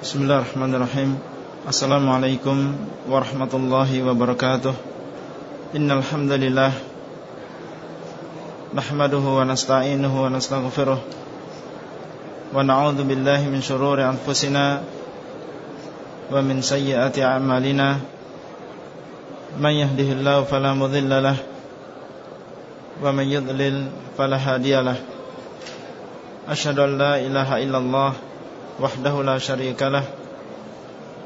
Bismillahirrahmanirrahim. Assalamualaikum warahmatullahi wabarakatuh. Innal hamdalillah nahmaduhu wa nasta'inuhu wa nastaghfiruh. Wa na'udzu billahi min shururi anfusina wa min sayyiati a'malina. Man yahdihillahu fala wa man yudlil fala hadiyalah an la ilaha illallah syarika lah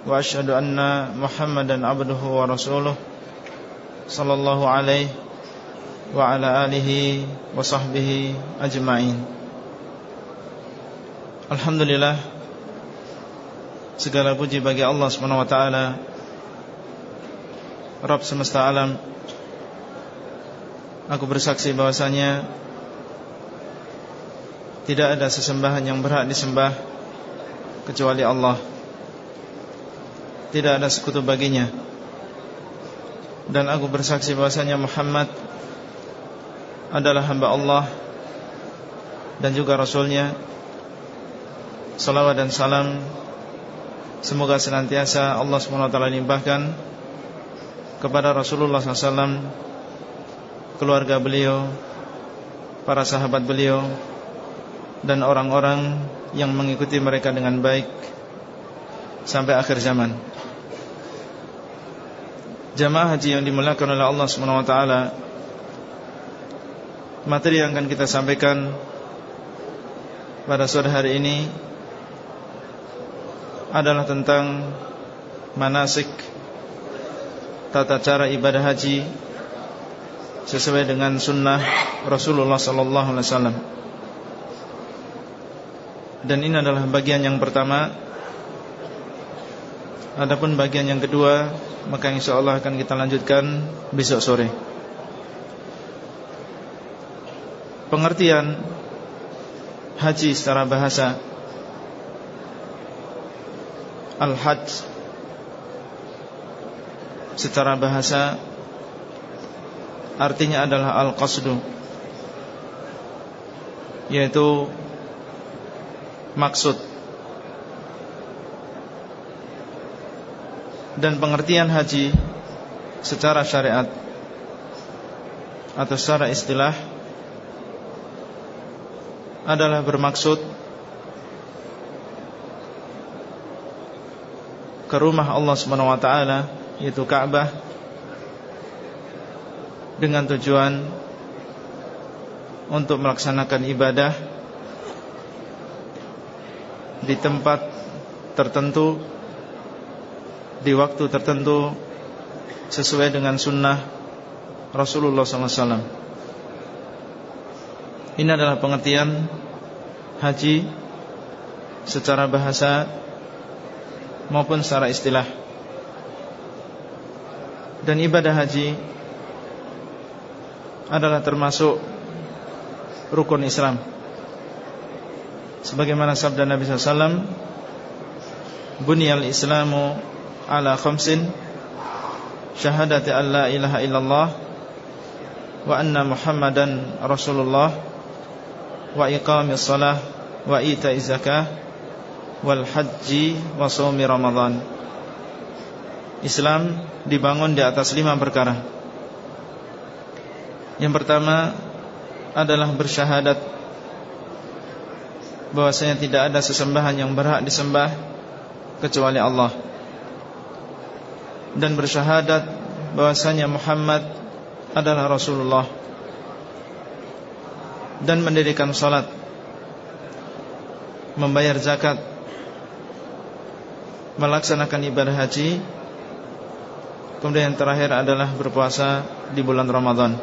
wa ashhadu anna Muhammadan abduhu wa rasuluh sallallahu alaihi wa ala alihi wa sahbihi ajma'in Alhamdulillah segala puji bagi Allah Subhanahu wa taala Rabb semesta alam. Aku bersaksi bahwasanya tidak ada sesembahan yang berhak disembah Kecuali Allah. Tidak ada sekutu baginya. Dan aku bersaksi bahwasanya Muhammad Adalah hamba Allah Dan juga Rasulnya. Salawat dan salam Semoga senantiasa Allah SWT limpahkan Kepada Rasulullah SAW Keluarga beliau Para sahabat beliau dan orang-orang yang mengikuti mereka dengan baik sampai akhir zaman. Jamaah haji yang dimuliakan oleh Allah Subhanahu wa taala. Materi yang akan kita sampaikan pada sore hari ini adalah tentang manasik tata cara ibadah haji sesuai dengan sunnah Rasulullah sallallahu alaihi wasallam. Dan ini adalah bagian yang pertama. Adapun bagian yang kedua Maka insya Allah akan kita lanjutkan Besok sore. Pengertian Haji secara bahasa. Al-Hajj Secara bahasa Artinya adalah Al-Qasdu Yaitu maksud dan pengertian haji secara syariat atau secara istilah adalah bermaksud ke rumah Allah taala yaitu Ka'bah dengan tujuan untuk melaksanakan ibadah di tempat tertentu di waktu tertentu sesuai dengan sunnah Rasulullah SAW. Ini adalah pengertian haji secara bahasa maupun secara istilah. Dan ibadah haji adalah termasuk rukun Islam sebagaimana sabda Nabi SAW Bunyal Islamu ala khamsin Syahadati an la ilaha illallah Wa anna muhammadan rasulullah Wa iqamis salah Wa ita'i zakah Wal haji wa sawmi ramadhan Islam dibangun di atas lima perkara. Yang pertama adalah bersyahadat bahwasanya tidak ada sesembahan yang berhak disembah kecuali Allah. Dan bersyahadat bahwasanya Muhammad adalah Rasulullah. Dan mendirikan salat. Membayar zakat. Melaksanakan ibadah haji. Kemudian yang terakhir adalah berpuasa di bulan Ramadan.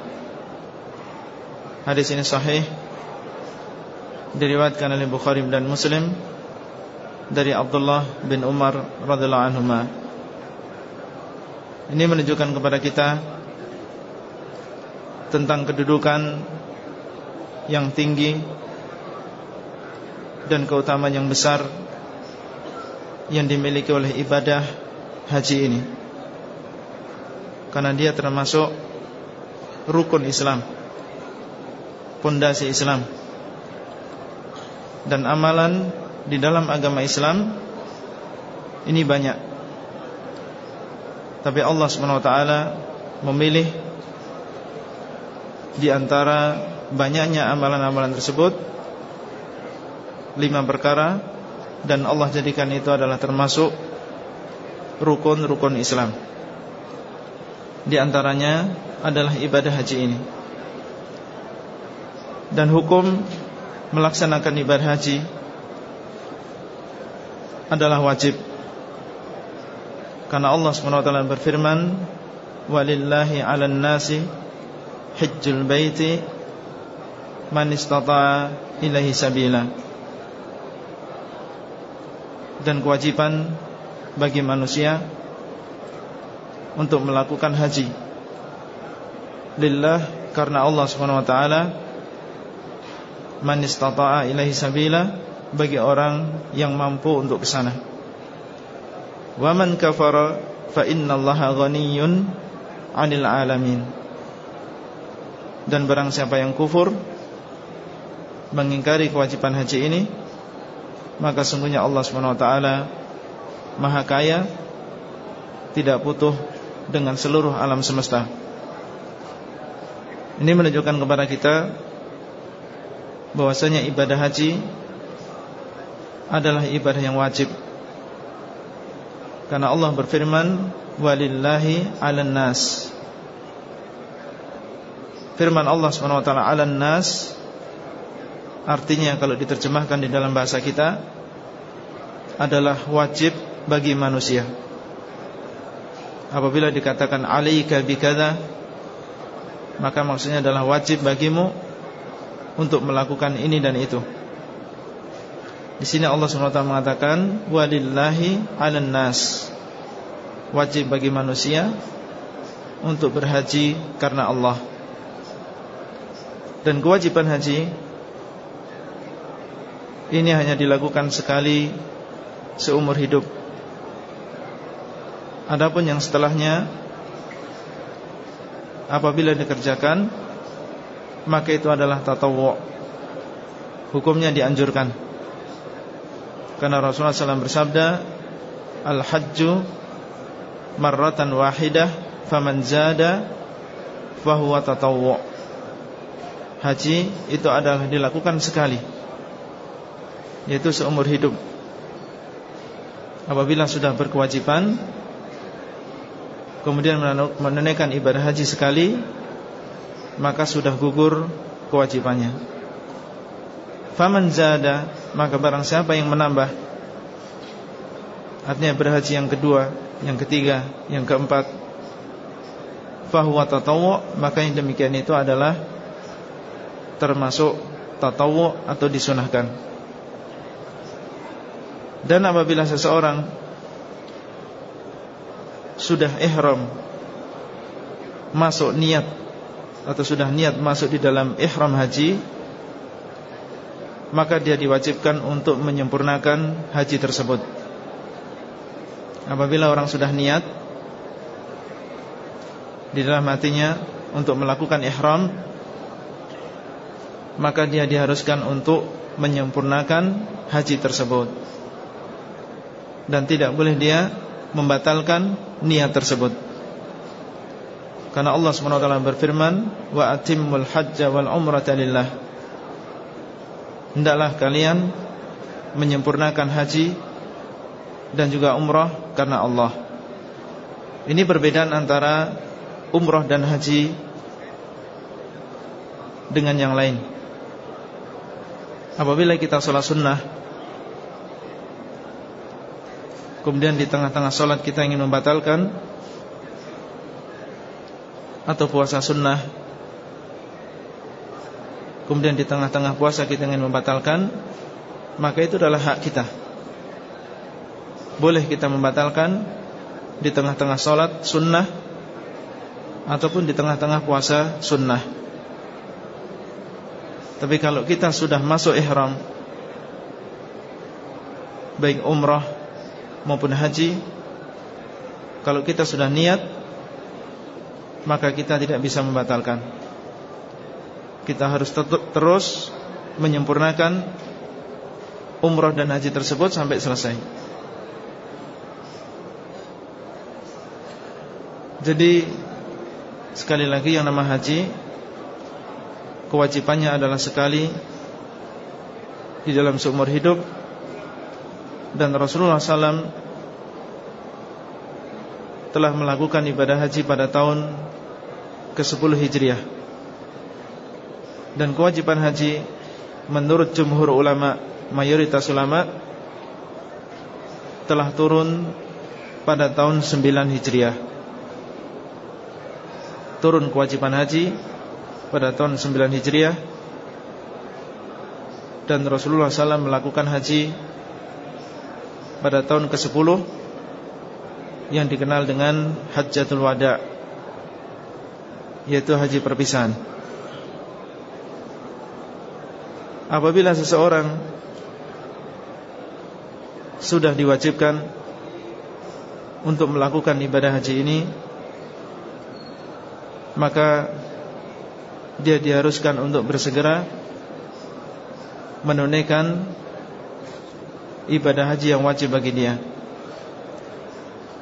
Hadis ini sahih diriwayatkan oleh Bukhari dan Muslim dari Abdullah bin Umar radhiyallahu anhu. Ini menunjukkan kepada kita tentang kedudukan yang tinggi dan keutamaan yang besar yang dimiliki oleh ibadah haji ini. Karena dia termasuk rukun Islam, pondasi Islam dan amalan di dalam agama Islam ini banyak. Tapi Allah SWT memilih Di antara banyaknya amalan-amalan tersebut Lima perkara Dan Allah jadikan itu adalah termasuk Rukun-rukun Islam. Di antaranya adalah ibadah haji ini. Dan hukum melaksanakan ibadah haji adalah wajib. Karena Allah SWT berfirman walillahi 'alan nasi hajjul baiti man istata'a ilaihi sabila. Dan kewajiban bagi manusia untuk melakukan haji lillah karena Allah SWT man istata'a ilaihi sabila bagi orang yang mampu untuk ke sana. Wa man kafara fa innallaha ghaniyyun 'anil 'alamin. Dan barang siapa yang kufur mengingkari kewajiban haji ini, maka sungguhnya Allah Subhanahu wa taala Maha kaya, tidak butuh dengan seluruh alam semesta. Ini menunjukkan kepada kita bahwasanya ibadah haji adalah ibadah yang wajib. Karena Allah berfirman, "Walillahi 'alan nas." Firman Allah SWT 'alan nas artinya kalau diterjemahkan di dalam bahasa kita adalah wajib bagi manusia. Apabila dikatakan 'alaika bikadza maka maksudnya adalah wajib bagimu untuk melakukan ini dan itu. Di sini Allah SWT mengatakan walillahi 'alan nas. Wajib bagi manusia untuk berhaji karena Allah. Dan kewajiban haji ini hanya dilakukan sekali seumur hidup. Adapun yang setelahnya apabila dikerjakan maka itu adalah tatawu. Hukumnya dianjurkan. Karena Rasulullah SAW bersabda al-hajju marratan wahidah faman zada fahuwa tatawu. Haji itu adalah dilakukan sekali yaitu seumur hidup. Apabila sudah berkewajiban kemudian menunaikan ibadah haji sekali maka sudah gugur kewajibannya. Faman zada maka barang siapa yang menambah artinya berhaji yang kedua, yang ketiga, yang keempat fahuwa tatawu maka yang demikian itu adalah termasuk tatawu atau disunahkan. Dan apabila seseorang sudah ihram masuk niat atau sudah niat masuk di dalam ihram haji maka dia diwajibkan untuk menyempurnakan haji tersebut. Apabila orang sudah niat di dalam hatinya untuk melakukan ihram maka dia diharuskan untuk menyempurnakan haji tersebut. Dan tidak boleh dia membatalkan niat tersebut. Karena Allah SWT berfirman Wa atimmul hajja wal umrata lillah. Hendaklah kalian Menyempurnakan haji Dan juga umrah Karena Allah. Ini perbedaan antara Umrah dan haji Dengan yang lain. Apabila kita sholat sunnah Kemudian di tengah-tengah sholat kita ingin membatalkan atau puasa sunnah. Kemudian di tengah-tengah puasa kita ingin membatalkan Maka itu adalah hak kita. Boleh kita membatalkan Di tengah-tengah sholat sunnah Ataupun di tengah-tengah puasa sunnah. Tapi kalau kita sudah masuk ihram Baik umrah maupun haji Kalau kita sudah niat maka kita tidak bisa membatalkan. Kita harus terus menyempurnakan umroh dan haji tersebut sampai selesai. Jadi sekali lagi yang nama haji kewajibannya adalah sekali di dalam seumur hidup dan Rasulullah SAW telah melakukan ibadah haji pada tahun ke-10 Hijriah. Dan kewajiban haji menurut jumhur ulama mayoritas ulama telah turun pada tahun 9 Hijriah. Turun kewajiban haji pada tahun 9 Hijriah. Dan Rasulullah SAW melakukan haji pada tahun ke-10 yang dikenal dengan Hajjatul Wada yaitu haji perpisahan. Apabila seseorang sudah diwajibkan untuk melakukan ibadah haji ini maka dia diharuskan untuk bersegera menunaikan ibadah haji yang wajib bagi dia.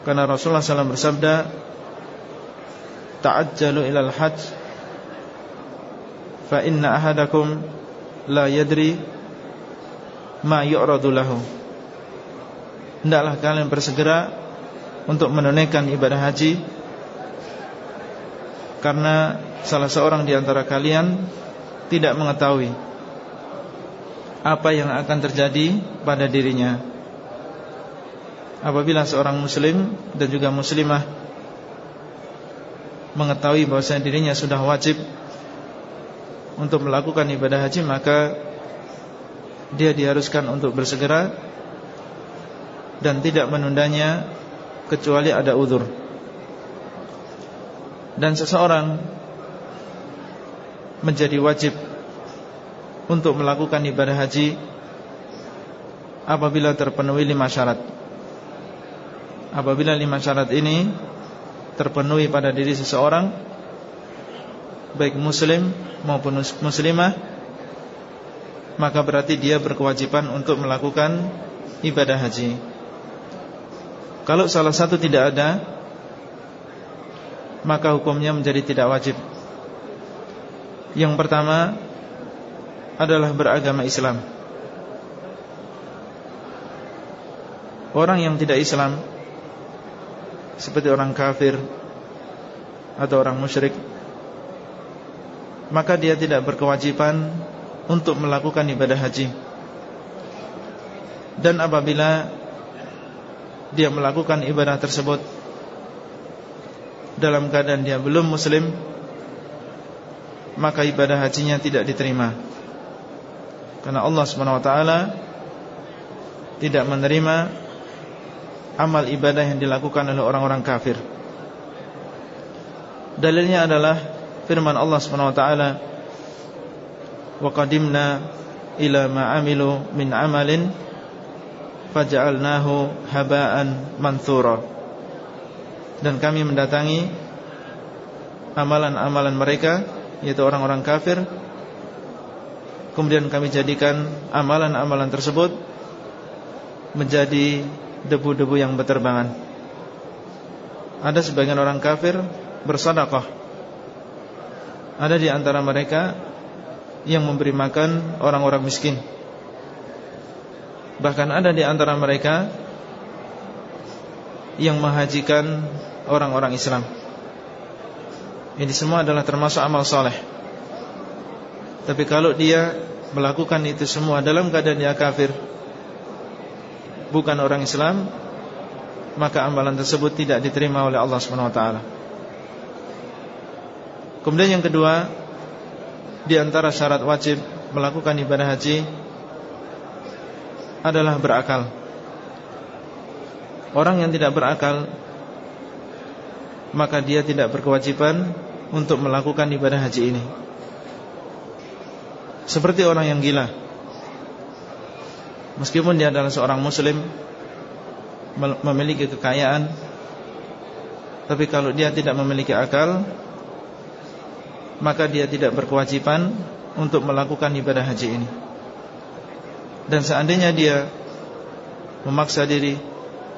Karena Rasulullah SAW bersabda, "Ta'ajjalu ilal hajj fa inna ahadakum la yadri ma yu'radu lahu." Hendaklah kalian bersegera untuk menunaikan ibadah haji karena salah seorang di antara kalian tidak mengetahui apa yang akan terjadi pada dirinya apabila seorang muslim dan juga muslimah mengetahui bahwa dirinya sudah wajib untuk melakukan ibadah haji maka dia diharuskan untuk bersegera dan tidak menundanya kecuali ada udur dan seseorang menjadi wajib untuk melakukan ibadah haji apabila terpenuhi lima syarat. Apabila lima syarat ini terpenuhi pada diri seseorang baik muslim maupun muslimah maka berarti dia berkewajiban untuk melakukan ibadah haji. Kalau salah satu tidak ada maka hukumnya menjadi tidak wajib. Yang pertama adalah beragama Islam. Orang yang tidak Islam seperti orang kafir atau orang musyrik maka dia tidak berkewajiban untuk melakukan ibadah haji. Dan apabila dia melakukan ibadah tersebut dalam keadaan dia belum muslim maka ibadah hajinya tidak diterima. Karena Allah SWT tidak menerima amal ibadah yang dilakukan oleh orang-orang kafir. Dalilnya adalah firman Allah SWT Wa qadimna ila ma'amilu min amalin faja'alnahu haba'an manthura Dan kami mendatangi amalan-amalan mereka yaitu orang-orang kafir kemudian kami jadikan amalan-amalan tersebut menjadi debu-debu yang berterbangan. Ada sebagian orang kafir bersedekah. Ada di antara mereka yang memberi makan orang-orang miskin. Bahkan ada di antara mereka yang menghajikan orang-orang Islam. Ini semua adalah termasuk amal soleh Tapi kalau dia melakukan itu semua dalam keadaan dia kafir Bukan orang Islam Maka amalan tersebut tidak diterima oleh Allah SWT Kemudian yang kedua Di antara syarat wajib melakukan ibadah haji Adalah berakal. Orang yang tidak berakal Maka dia tidak berkewajiban untuk melakukan ibadah haji ini. Seperti orang yang gila Meskipun dia adalah seorang muslim Memiliki kekayaan Tapi kalau dia tidak memiliki akal Maka dia tidak berkewajiban Untuk melakukan ibadah haji ini. Dan seandainya dia Memaksa diri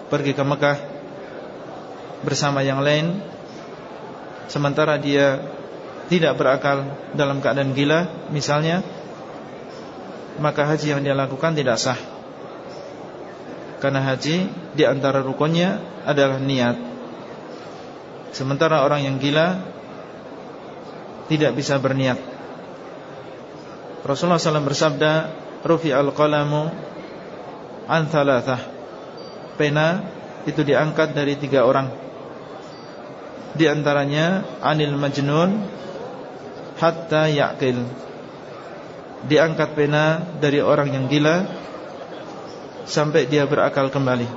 Pergi ke Mekah Bersama yang lain sementara dia tidak berakal dalam keadaan gila misalnya maka haji yang dia lakukan tidak sah. Karena haji di antara rukunnya adalah niat. Sementara orang yang gila tidak bisa berniat. Rasulullah SAW bersabda Rufi al-qalamu An thalathah. Pena itu diangkat dari tiga orang. Di antaranya Anil majnun hatta yaqil diangkat pena dari orang yang gila sampai dia berakal kembali.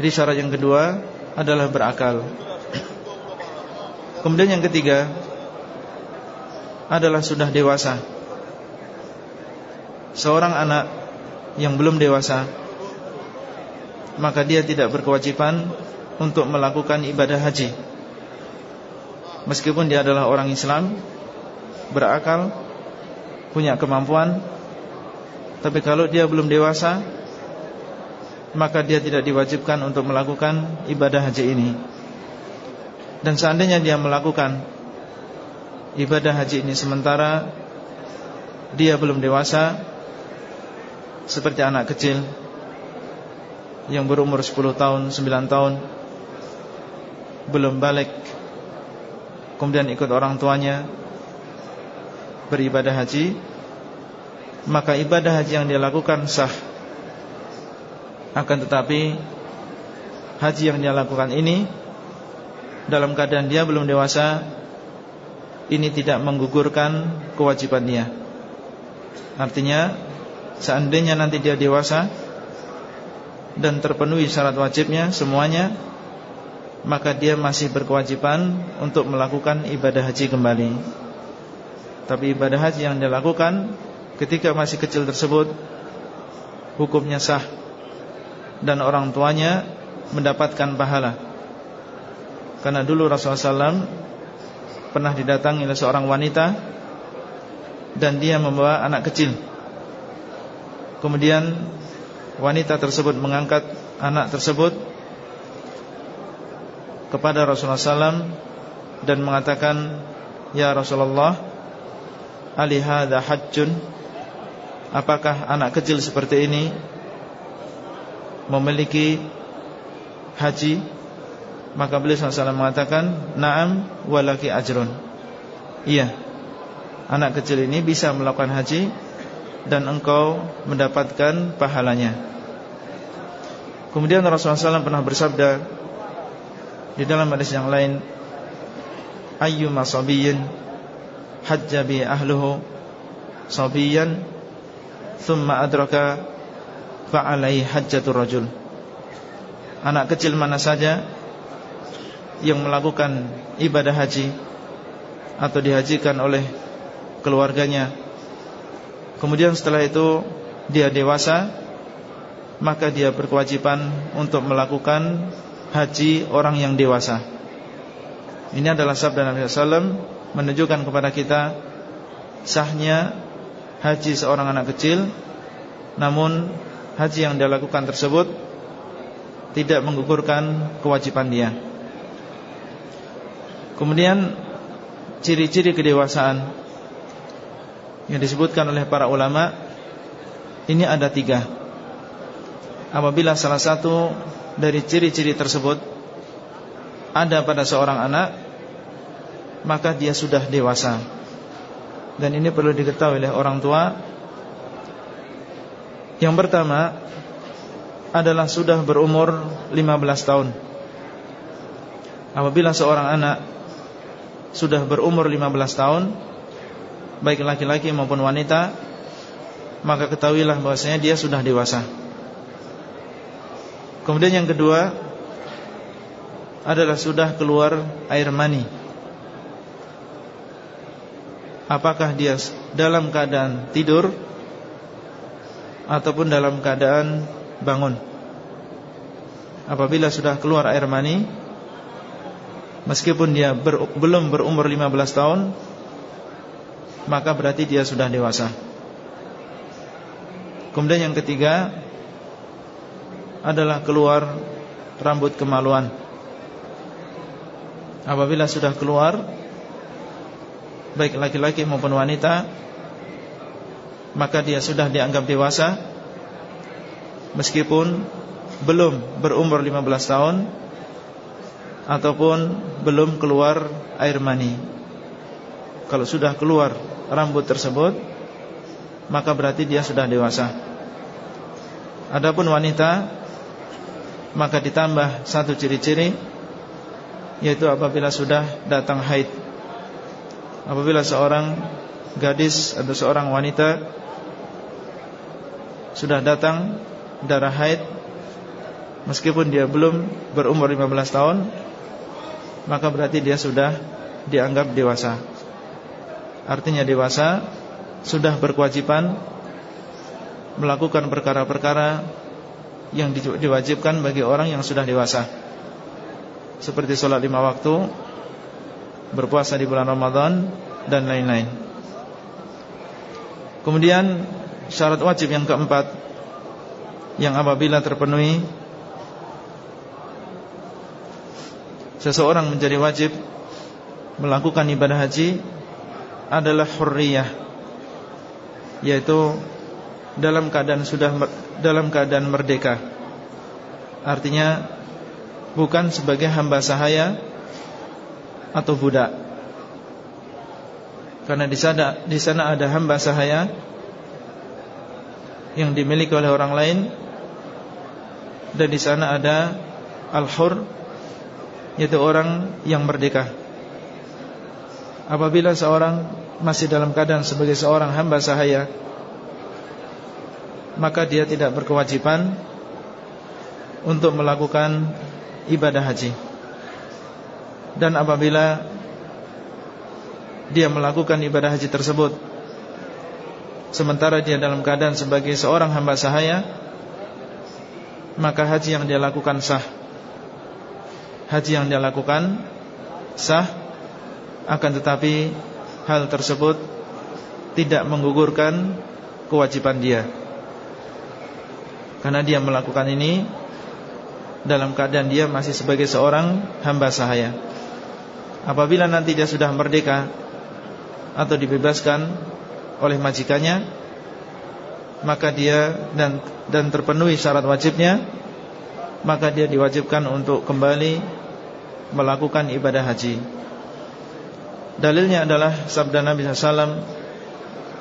Jadi syarat yang kedua adalah berakal. Kemudian yang ketiga adalah sudah dewasa. Seorang anak yang belum dewasa maka dia tidak berkewajiban untuk melakukan ibadah haji Meskipun dia adalah orang Islam Berakal Punya kemampuan Tapi kalau dia belum dewasa Maka dia tidak diwajibkan untuk melakukan ibadah haji ini. Dan seandainya dia melakukan Ibadah haji ini sementara Dia belum dewasa Seperti anak kecil Yang berumur 10 tahun, 9 tahun Belum balik kemudian ikut orang tuanya beribadah haji maka ibadah haji yang dia lakukan sah akan tetapi haji yang dia lakukan ini dalam keadaan dia belum dewasa ini tidak menggugurkan kewajiban dia artinya seandainya nanti dia dewasa dan terpenuhi syarat wajibnya semuanya maka dia masih berkewajiban untuk melakukan ibadah haji kembali. Tapi ibadah haji yang dia lakukan ketika masih kecil tersebut hukumnya sah dan orang tuanya mendapatkan pahala. Karena dulu Rasulullah SAW pernah didatangi oleh seorang wanita dan dia membawa anak kecil. Kemudian wanita tersebut mengangkat anak tersebut kepada Rasulullah SAW dan mengatakan Ya Rasulullah Alihada hajjun? Apakah anak kecil seperti ini Memiliki Haji? Maka beliau SAW mengatakan Naam walaki ajrun. Iya. Anak kecil ini bisa melakukan haji Dan engkau mendapatkan pahalanya. Kemudian Rasulullah SAW pernah bersabda di dalam hadis yang lain Ayyuma sabiyin Hajja bi ahluhu Sabiyan Thumma adraka Fa'alai hajjatul rajul Anak kecil mana saja Yang melakukan ibadah haji Atau dihajikan oleh Keluarganya Kemudian setelah itu Dia dewasa Maka dia berkewajiban Untuk melakukan haji orang yang dewasa. Ini adalah sabda Nabi SAW menunjukkan kepada kita sahnya haji seorang anak kecil, namun haji yang dia lakukan tersebut tidak menggugurkan kewajiban dia. Kemudian ciri-ciri kedewasaan yang disebutkan oleh para ulama ini ada tiga. Apabila salah satu dari ciri-ciri tersebut ada pada seorang anak maka dia sudah dewasa. Dan ini perlu diketahui oleh orang tua. Yang pertama adalah sudah berumur 15 tahun. Apabila seorang anak sudah berumur 15 tahun baik laki-laki maupun wanita maka ketahuilah bahwasanya dia sudah dewasa. Kemudian yang kedua adalah sudah keluar air mani. Apakah dia dalam keadaan tidur ataupun dalam keadaan bangun? Apabila sudah keluar air mani meskipun dia ber, belum berumur 15 tahun maka berarti dia sudah dewasa. Kemudian yang ketiga adalah keluar rambut kemaluan apabila sudah keluar baik laki-laki maupun wanita maka dia sudah dianggap dewasa meskipun belum berumur 15 tahun ataupun belum keluar air mani. Kalau sudah keluar rambut tersebut maka berarti dia sudah dewasa. Adapun wanita maka ditambah satu ciri-ciri yaitu apabila sudah datang haid. Apabila seorang gadis atau seorang wanita sudah datang darah haid meskipun dia belum berumur 15 tahun maka berarti dia sudah dianggap dewasa. Artinya dewasa sudah berkewajiban melakukan perkara-perkara yang diwajibkan bagi orang yang sudah dewasa. Seperti sholat lima waktu, berpuasa di bulan Ramadan dan lain-lain. Kemudian syarat wajib yang keempat yang apabila terpenuhi seseorang menjadi wajib melakukan ibadah haji adalah hurriyah yaitu dalam keadaan sudah dalam keadaan merdeka artinya bukan sebagai hamba sahaya atau budak karena di sana di sana ada hamba sahaya yang dimiliki oleh orang lain dan di sana ada al-hur yaitu orang yang merdeka. Apabila seorang masih dalam keadaan sebagai seorang hamba sahaya, maka dia tidak berkewajiban untuk melakukan ibadah haji. Dan apabila dia melakukan ibadah haji tersebut sementara dia dalam keadaan sebagai seorang hamba sahaya, maka haji yang dia lakukan sah. Haji yang dia lakukan sah akan tetapi hal tersebut tidak menggugurkan kewajiban dia. Karena dia melakukan ini dalam keadaan dia masih sebagai seorang hamba sahaya apabila nanti dia sudah merdeka atau dibebaskan oleh majikannya maka dia dan dan terpenuhi syarat wajibnya maka dia diwajibkan untuk kembali melakukan ibadah haji. Dalilnya adalah sabda Nabi SAW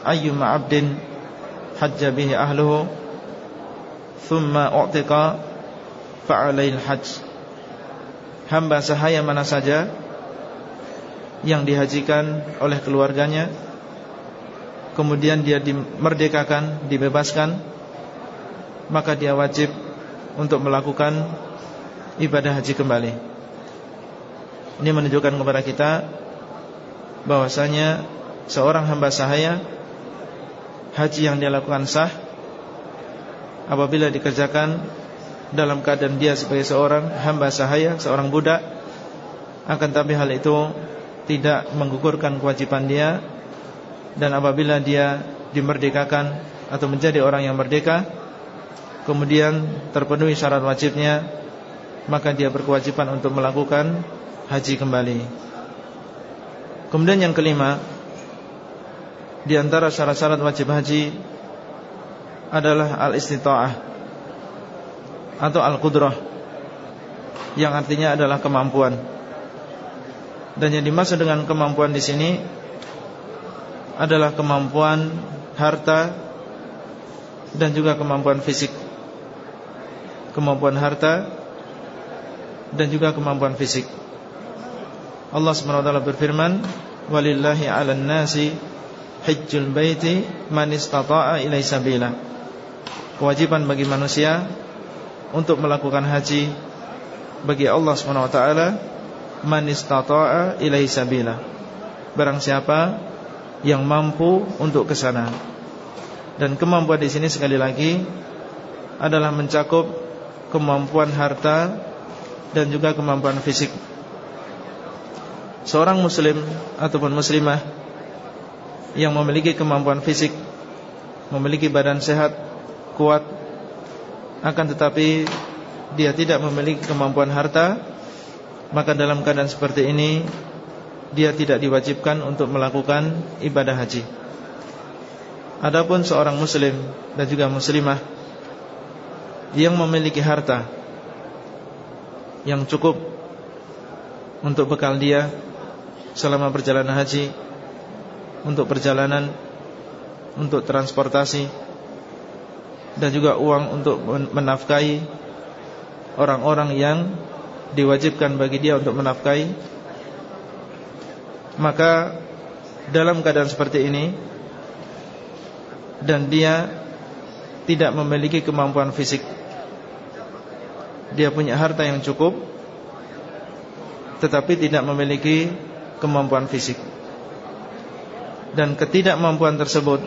Ayyuma abdin hajja bihi ahluhu Thumma u'tika fa'alail hajj Hamba sahaya mana saja Yang dihajikan oleh keluarganya Kemudian dia dimerdekakan, dibebaskan Maka dia wajib untuk melakukan ibadah haji kembali. Ini menunjukkan kepada kita bahwasanya seorang hamba sahaya haji yang dia lakukan sah apabila dikerjakan dalam keadaan dia sebagai seorang hamba sahaya, seorang budak akan tapi hal itu tidak menggugurkan kewajiban dia dan apabila dia dimerdekakan atau menjadi orang yang merdeka kemudian terpenuhi syarat wajibnya maka dia berkewajiban untuk melakukan haji kembali. Kemudian yang kelima di antara syarat-syarat wajib haji adalah al-istita'ah atau al-qudrah yang artinya adalah kemampuan. Dan yang dimaksud dengan kemampuan di sini adalah kemampuan harta dan juga kemampuan fisik kemampuan harta dan juga kemampuan fisik. Allah SWT berfirman, "Walillahi 'alan nasi hajjul baiti man istata'a ilai sabila." Kewajiban bagi manusia untuk melakukan haji bagi Allah SWT man istata'a ilai sabila. Barang siapa yang mampu untuk ke sana. Dan kemampuan di sini sekali lagi adalah mencakup kemampuan harta dan juga kemampuan fisik. Seorang muslim ataupun muslimah yang memiliki kemampuan fisik, memiliki badan sehat, kuat, akan tetapi dia tidak memiliki kemampuan harta, Maka dalam keadaan seperti ini Dia tidak diwajibkan untuk melakukan ibadah haji. Adapun seorang muslim dan juga muslimah Yang memiliki harta Yang cukup Untuk bekal dia Selama perjalanan haji Untuk perjalanan Untuk transportasi Dan juga uang untuk menafkahi Orang-orang yang diwajibkan bagi dia untuk menafkahi maka dalam keadaan seperti ini dan dia tidak memiliki kemampuan fisik dia punya harta yang cukup tetapi tidak memiliki kemampuan fisik. Dan ketidakmampuan tersebut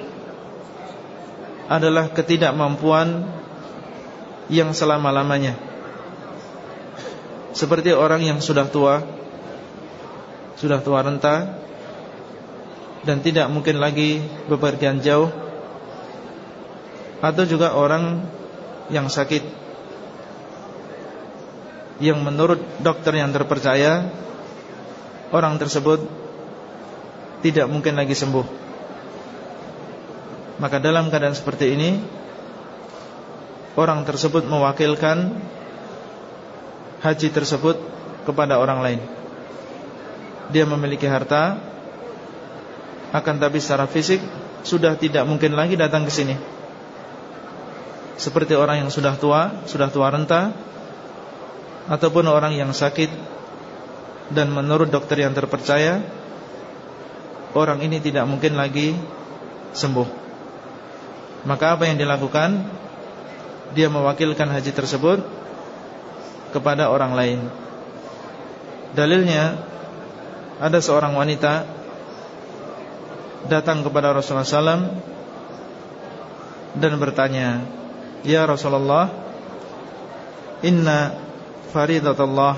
adalah ketidakmampuan yang selama-lamanya seperti orang yang sudah tua Sudah tua renta Dan tidak mungkin lagi bepergian jauh. Atau juga orang yang sakit Yang menurut dokter yang terpercaya Orang tersebut Tidak mungkin lagi sembuh. Maka dalam keadaan seperti ini Orang tersebut mewakilkan haji tersebut kepada orang lain. Dia memiliki harta, akan tapi secara fisik sudah tidak mungkin lagi datang ke sini. Seperti orang yang sudah tua, sudah tua renta, ataupun orang yang sakit dan menurut dokter yang terpercaya, orang ini tidak mungkin lagi sembuh. Maka apa yang dilakukan? Dia mewakilkan haji tersebut kepada orang lain. Dalilnya Ada seorang wanita Datang kepada Rasulullah SAW Dan bertanya Ya Rasulullah Inna faridatullah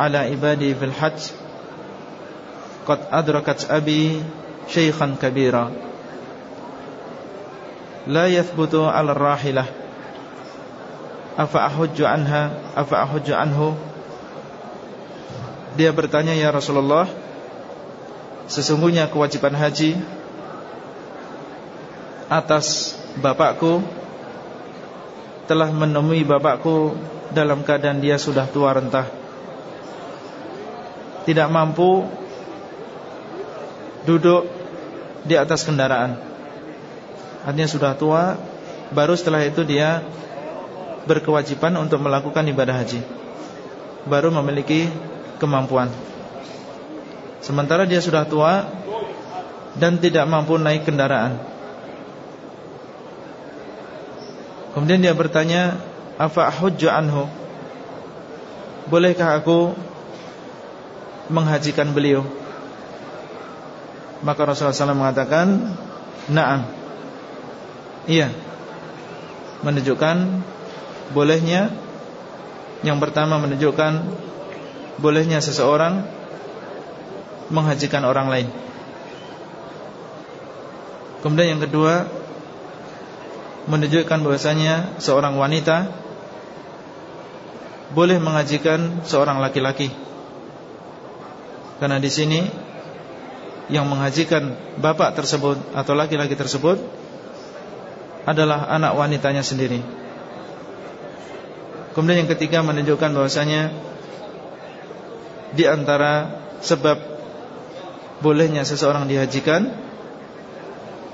Ala ibadi fil hajj Qad adrakat abi Syekhan kabira. La yathbutu ala rahilah Afa ahujju anha? Afa ahujju anhu? Dia bertanya ya Rasulullah Sesungguhnya kewajiban haji Atas bapakku Telah menemui bapakku Dalam keadaan dia sudah tua rentah. Tidak mampu Duduk Di atas kendaraan. Artinya sudah tua Baru setelah itu dia berkewajiban untuk melakukan ibadah haji. Baru memiliki kemampuan. Sementara dia sudah tua Dan tidak mampu naik kendaraan. Kemudian dia bertanya Afa hujju anhu? Bolehkah aku Menghajikan beliau? Maka Rasulullah SAW mengatakan Naam. Iya Menunjukkan bolehnya yang pertama menunjukkan bolehnya seseorang menghajikan orang lain. Kemudian yang kedua menunjukkan bahwasanya seorang wanita boleh menghajikan seorang laki-laki. Karena di sini yang menghajikan bapak tersebut atau laki-laki tersebut adalah anak wanitanya sendiri. Kemudian yang ketiga menunjukkan bahwasanya di antara sebab bolehnya seseorang dihajikan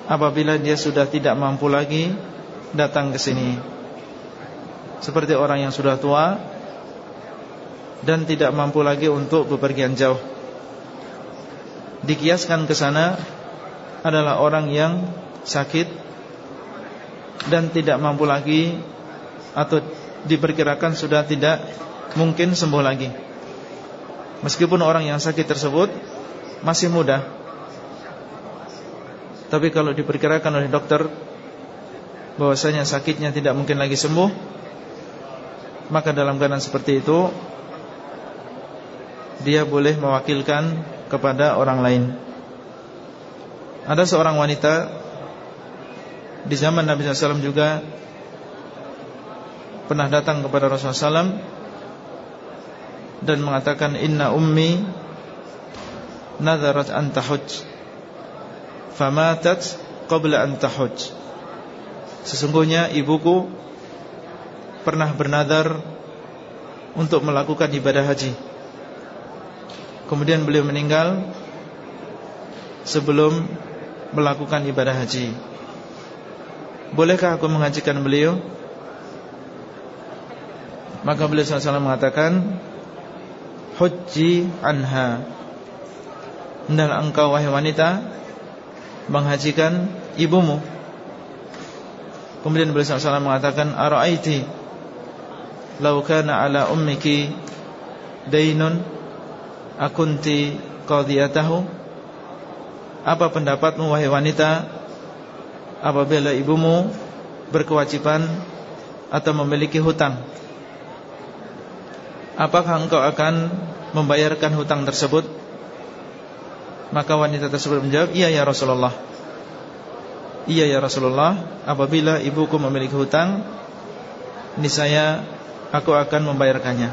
apabila dia sudah tidak mampu lagi datang ke sini. Seperti orang yang sudah tua dan tidak mampu lagi untuk bepergian jauh. Dikiaskan ke sana adalah orang yang sakit dan tidak mampu lagi atau diperkirakan sudah tidak mungkin sembuh lagi. Meskipun orang yang sakit tersebut masih muda. Tapi kalau diperkirakan oleh dokter bahwasanya sakitnya tidak mungkin lagi sembuh, maka dalam keadaan seperti itu dia boleh mewakilkan kepada orang lain. Ada seorang wanita di zaman Nabi SAW juga pernah datang kepada Rasulullah SAW dan mengatakan inna ummi nadharat an tahuj famatat qabla an tahuj Sesungguhnya ibuku pernah bernadar untuk melakukan ibadah haji. Kemudian beliau meninggal sebelum melakukan ibadah haji. Bolehkah aku mengajikan beliau? Maka beliau SAW mengatakan Hujji anha. Hendaklah engkau wahai wanita Menghajikan ibumu. Kemudian beliau SAW mengatakan Ara'aiti Lau kana ala ummiki Dainun Akunti qadiyatahu. Apa pendapatmu wahai wanita Apabila ibumu Berkewajiban Atau memiliki hutang Apakah engkau akan Membayarkan hutang tersebut? Maka wanita tersebut menjawab Iya ya Rasulullah. Iya ya Rasulullah. Apabila ibuku memiliki hutang Niscaya Aku akan membayarkannya.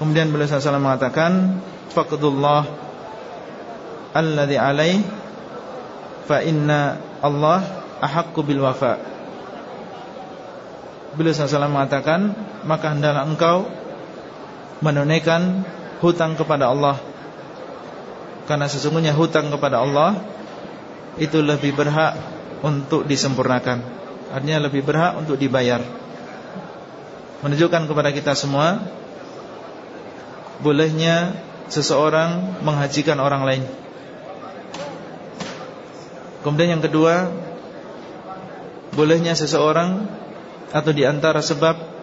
Kemudian beliau SAW mengatakan Faqdullah Alladhi alaih Fa inna Allah Ahakku bil wafa. Beliau SAW mengatakan Maka hendaklah engkau Menunaikan hutang kepada Allah. Karena sesungguhnya hutang kepada Allah itu lebih berhak untuk disempurnakan. Artinya lebih berhak untuk dibayar. Menunjukkan kepada kita semua Bolehnya seseorang menghajikan orang lain. Kemudian yang kedua Bolehnya seseorang Atau di antara sebab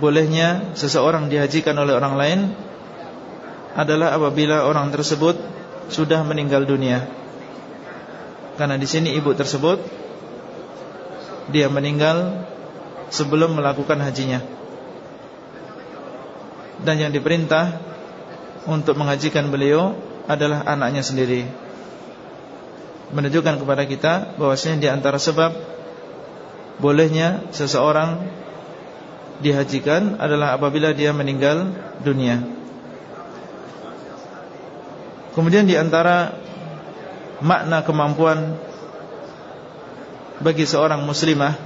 Bolehnya seseorang dihajikan oleh orang lain Adalah apabila orang tersebut Sudah meninggal dunia karena di sini ibu tersebut dia meninggal sebelum melakukan hajinya. Dan yang diperintah untuk menghajikan beliau adalah anaknya sendiri. Menunjukkan kepada kita bahwasanya di antara sebab bolehnya seseorang dihajikan adalah apabila dia meninggal dunia. Kemudian di antara makna kemampuan bagi seorang muslimah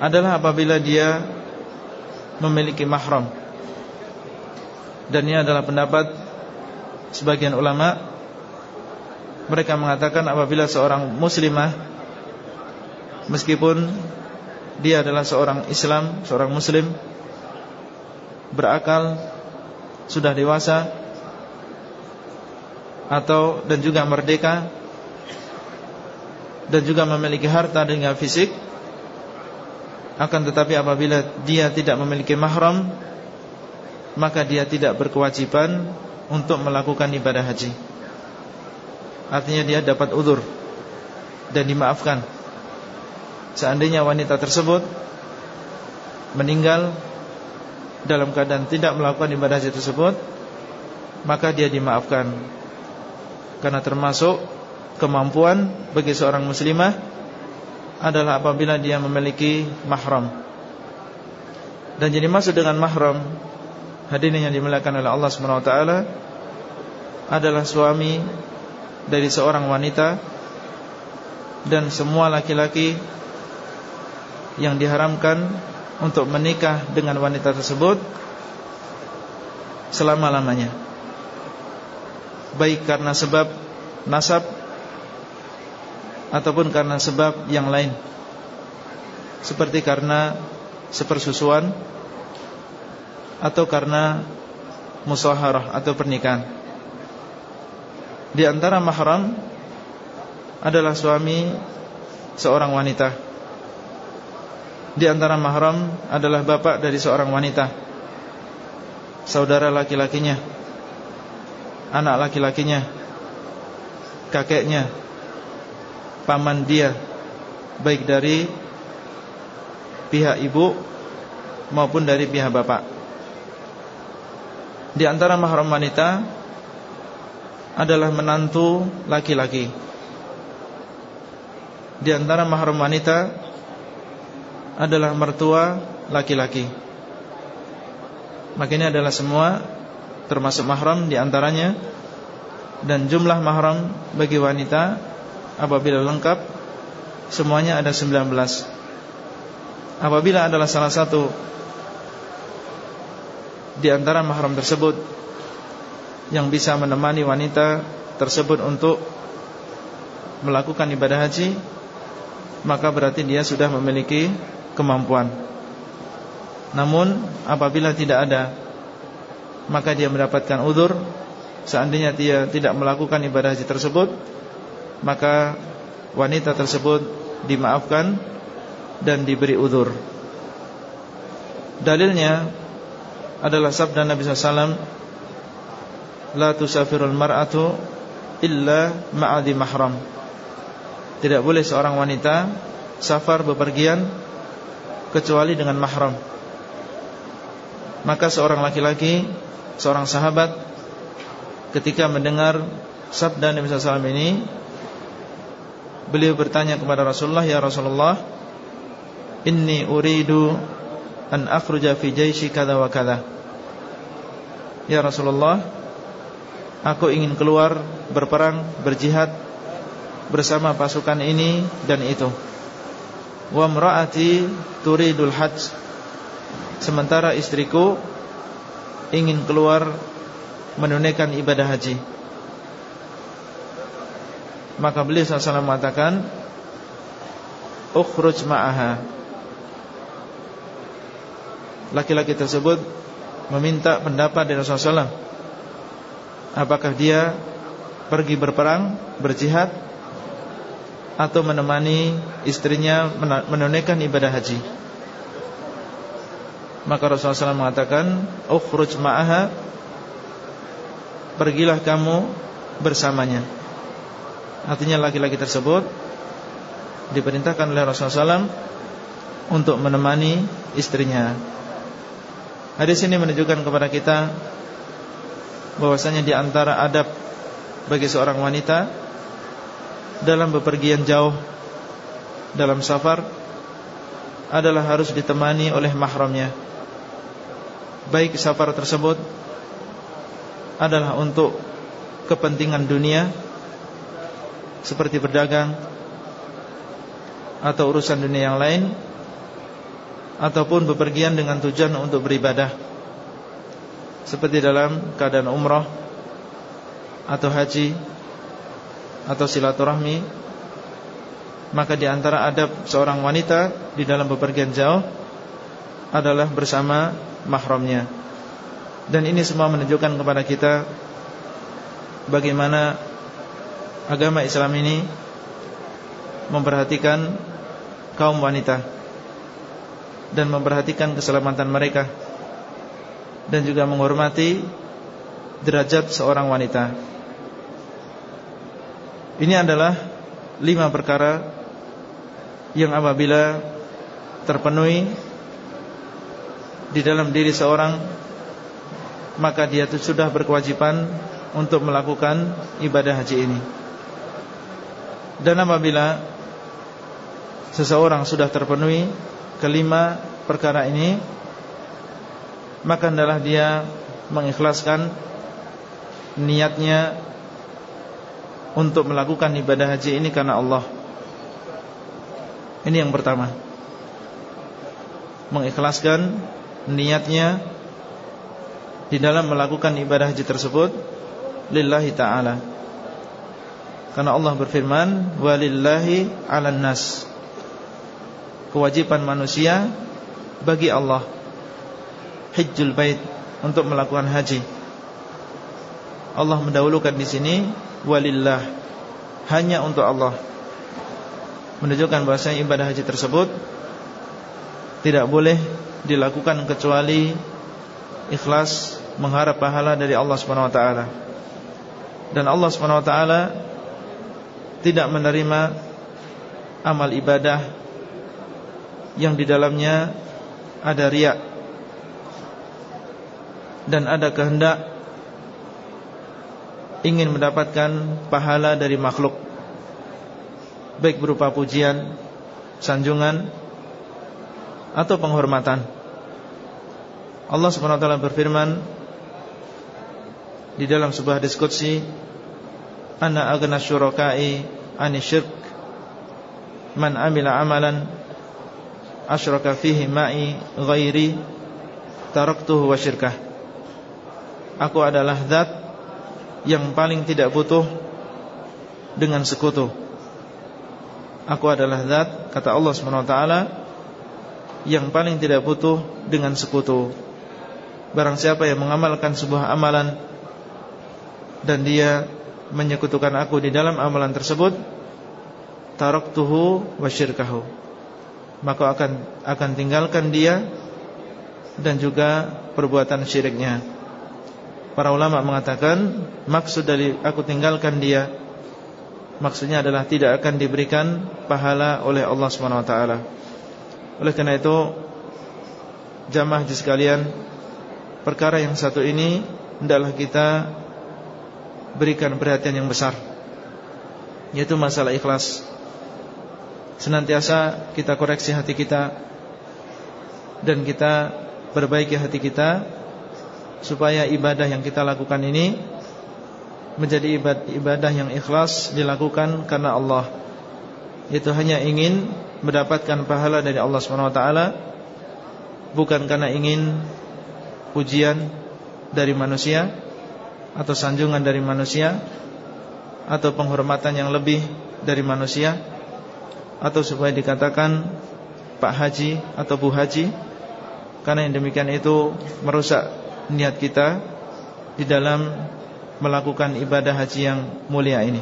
adalah apabila dia memiliki mahram. Dan ini adalah pendapat sebagian ulama mereka mengatakan apabila seorang muslimah meskipun dia adalah seorang Islam, seorang muslim. Berakal, sudah dewasa. Atau dan juga merdeka. Dan juga memiliki harta dengan fisik. Akan tetapi apabila dia tidak memiliki mahram maka dia tidak berkewajiban untuk melakukan ibadah haji. Artinya dia dapat udur dan dimaafkan seandainya wanita tersebut meninggal dalam keadaan tidak melakukan ibadah haji tersebut maka dia dimaafkan karena termasuk kemampuan bagi seorang muslimah adalah apabila dia memiliki mahram. Dan jadi masuk dengan mahram hadirin yang dimuliakan oleh Allah taala adalah suami dari seorang wanita dan semua laki-laki yang diharamkan untuk menikah dengan wanita tersebut selama-lamanya. Baik karena sebab nasab ataupun karena sebab yang lain. Seperti karena sepersusuan atau karena musaharah atau pernikahan. Di antara mahram adalah suami seorang wanita di antara mahram adalah bapak dari seorang wanita. Saudara laki-lakinya. Anak laki-lakinya, kakeknya, paman dia, baik dari pihak ibu maupun dari pihak bapak. Di antara mahram wanita adalah menantu laki-laki. Di antara mahram wanita adalah mertua laki-laki. Maka ini adalah semua termasuk mahram di antaranya dan jumlah mahram bagi wanita apabila lengkap semuanya ada 19. Apabila adalah salah satu di antara mahram tersebut yang bisa menemani wanita tersebut untuk melakukan ibadah haji maka berarti dia sudah memiliki kemampuan. Namun apabila tidak ada maka dia mendapatkan udur seandainya dia tidak melakukan ibadah haji tersebut maka wanita tersebut dimaafkan dan diberi udur. Dalilnya adalah sabda Nabi SAW La tusafirul mar'atu illa ma'adi mahram Tidak boleh seorang wanita safar bepergian kecuali dengan mahram. Maka seorang laki-laki, seorang sahabat ketika mendengar sabda Nabi SAW ini Beliau bertanya kepada Rasulullah Ya Rasulullah Inni uridu An akhruja fi jaishi kada wa kada. Ya Rasulullah Aku ingin keluar Berperang, berjihad Bersama pasukan ini dan itu Wa mra'ati Turidul hajj. Sementara istriku Ingin keluar Menunaikan ibadah haji. Maka beliau SAW mengatakan Ukhruj ma'aha. Laki-laki tersebut Meminta pendapat dari Rasulullah Apakah dia Pergi berperang Berjihad Atau menemani istrinya Menunaikan ibadah haji. Maka Rasulullah SAW mengatakan Ukhruj ma'aha Pergilah kamu Bersamanya. Artinya laki-laki tersebut Diperintahkan oleh Rasulullah SAW Untuk menemani istrinya. Hadis ini menunjukkan kepada kita bahwasanya di antara adab Bagi seorang wanita Dalam bepergian jauh Dalam safar Adalah harus ditemani oleh mahramnya. Baik safar tersebut Adalah untuk Kepentingan dunia seperti berdagang atau urusan dunia yang lain ataupun bepergian dengan tujuan untuk beribadah seperti dalam keadaan umrah atau haji atau silaturahmi maka di antara adab seorang wanita di dalam bepergian jauh adalah bersama mahramnya dan ini semua menunjukkan kepada kita bagaimana agama Islam ini memperhatikan kaum wanita dan memperhatikan keselamatan mereka dan juga menghormati derajat seorang wanita. Ini adalah lima perkara yang apabila terpenuhi di dalam diri seorang maka dia itu sudah berkewajiban untuk melakukan ibadah haji ini. Dan apabila seseorang sudah terpenuhi kelima perkara ini maka adalah dia mengikhlaskan niatnya untuk melakukan ibadah haji ini karena Allah. Ini yang pertama. Mengikhlaskan niatnya di dalam melakukan ibadah haji tersebut lillahi taala. Karena Allah berfirman Walillahi ala nas Kewajiban manusia Bagi Allah Hijjul bait Untuk melakukan haji Allah mendahulukan di sini Walillah. Hanya untuk Allah. Menunjukkan bahasanya ibadah haji tersebut Tidak boleh Dilakukan kecuali Ikhlas Mengharap pahala dari Allah SWT Dan Allah SWT tidak menerima amal ibadah yang di dalamnya ada riak dan ada kehendak ingin mendapatkan pahala dari makhluk. Baik berupa pujian, sanjungan atau penghormatan. Allah SWT berfirman di dalam sebuah diskusi ana agna syurakai ani syirk. Man amila amalan asyraka fihi ma'i ghairi taraktuhu wa syirkah. Aku adalah zat yang paling tidak butuh dengan sekutu. Aku adalah zat kata Allah SWT yang paling tidak butuh dengan sekutu. Barang siapa yang mengamalkan sebuah amalan Dan dia menyekutukan aku di dalam amalan tersebut Taraktuhu wa syirkahu. Maka akan akan tinggalkan dia Dan juga perbuatan syiriknya Para ulama mengatakan Maksud dari aku tinggalkan dia Maksudnya adalah tidak akan diberikan pahala oleh Allah SWT Oleh karena itu Jamaah sekalian perkara yang satu ini hendaklah kita berikan perhatian yang besar yaitu masalah ikhlas. Senantiasa kita koreksi hati kita dan kita perbaiki hati kita supaya ibadah yang kita lakukan ini menjadi ibadah yang ikhlas dilakukan karena Allah. Itu hanya ingin mendapatkan pahala dari Allah SWT bukan karena ingin pujian dari manusia atau sanjungan dari manusia atau penghormatan yang lebih dari manusia atau supaya dikatakan Pak Haji atau Bu Haji. Karena yang demikian itu merusak niat kita di dalam melakukan ibadah haji yang mulia ini.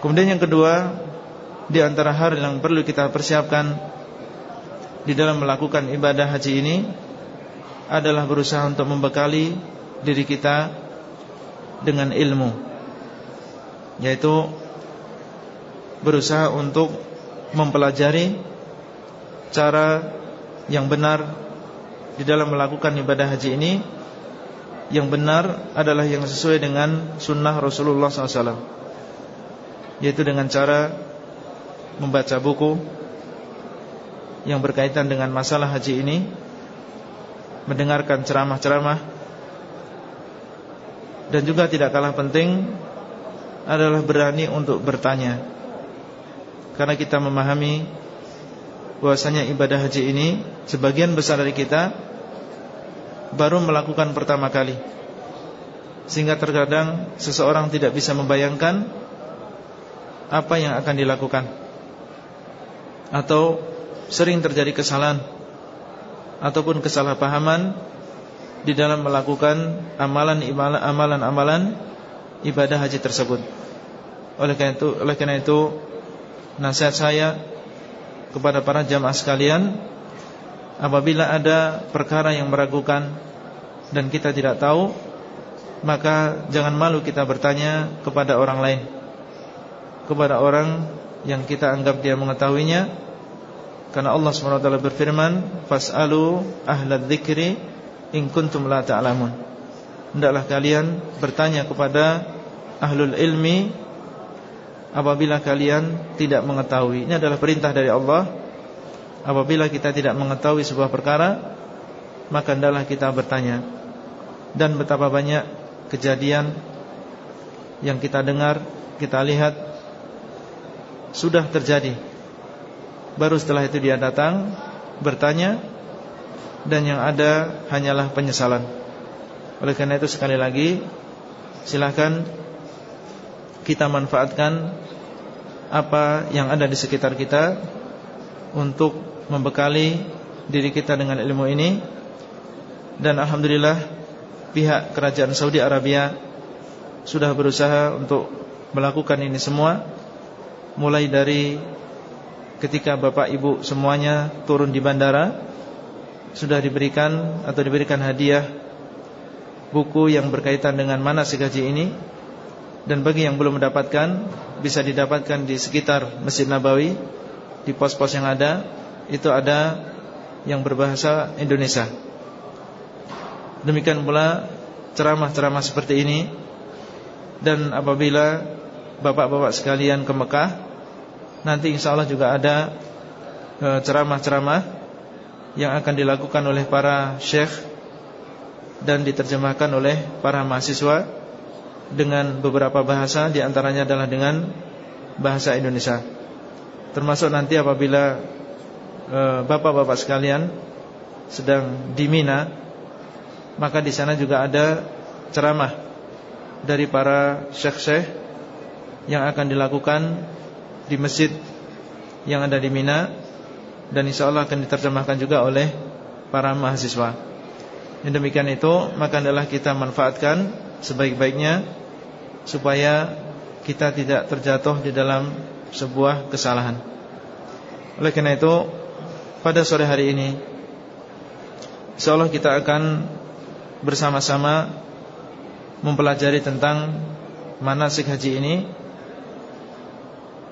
Kemudian yang kedua, di antara hal yang perlu kita persiapkan di dalam melakukan ibadah haji ini adalah berusaha untuk membekali diri kita dengan ilmu yaitu berusaha untuk mempelajari cara yang benar di dalam melakukan ibadah haji ini yang benar adalah yang sesuai dengan sunnah Rasulullah SAW yaitu dengan cara membaca buku yang berkaitan dengan masalah haji ini mendengarkan ceramah-ceramah dan juga tidak kalah penting adalah berani untuk bertanya. Karena kita memahami bahwasanya ibadah haji ini sebagian besar dari kita baru melakukan pertama kali. Sehingga terkadang seseorang tidak bisa membayangkan apa yang akan dilakukan. Atau sering terjadi kesalahan. Ataupun kesalahpahaman di dalam melakukan amalan-amalan ibadah haji tersebut. Oleh karena itu, oleh karena itu nasihat saya kepada para jamaah sekalian, apabila ada perkara yang meragukan dan kita tidak tahu, maka jangan malu kita bertanya kepada orang lain, kepada orang yang kita anggap dia mengetahuinya. Karena Allah SWT berfirman Fas'alu ahlad dzikri In kuntum la ta'lamun. Hendaklah kalian bertanya kepada Ahlul ilmi Apabila kalian tidak mengetahui. Ini adalah perintah dari Allah Apabila kita tidak mengetahui sebuah perkara Maka hendaklah kita bertanya. Dan betapa banyak kejadian Yang kita dengar Kita lihat Sudah terjadi. Baru setelah itu dia datang Bertanya Dan yang ada hanyalah penyesalan. Oleh karena itu sekali lagi Silahkan Kita manfaatkan Apa yang ada di sekitar kita Untuk membekali Diri kita dengan ilmu ini. Dan Alhamdulillah Pihak kerajaan Saudi Arabia Sudah berusaha untuk Melakukan ini semua. Mulai dari ketika bapak ibu semuanya turun di bandara sudah diberikan atau diberikan hadiah buku yang berkaitan dengan mana segaji ini. Dan bagi yang belum mendapatkan bisa didapatkan di sekitar Masjid Nabawi di pos-pos yang ada itu ada yang berbahasa Indonesia demikian pula ceramah-ceramah seperti ini dan apabila bapak-bapak sekalian ke Mekah Nanti insya Allah juga ada e, ceramah-ceramah yang akan dilakukan oleh para syekh dan diterjemahkan oleh para mahasiswa dengan beberapa bahasa di antaranya adalah dengan bahasa Indonesia. Termasuk nanti apabila eh, bapak-bapak sekalian sedang di Mina, maka di sana juga ada ceramah dari para syekh-syekh yang akan dilakukan di masjid yang ada di Mina dan insya Allah akan diterjemahkan juga oleh para mahasiswa. Yang demikian itu maka adalah kita manfaatkan sebaik-baiknya supaya kita tidak terjatuh di dalam sebuah kesalahan. Oleh karena itu pada sore hari ini insya Allah kita akan bersama-sama mempelajari tentang manasik haji ini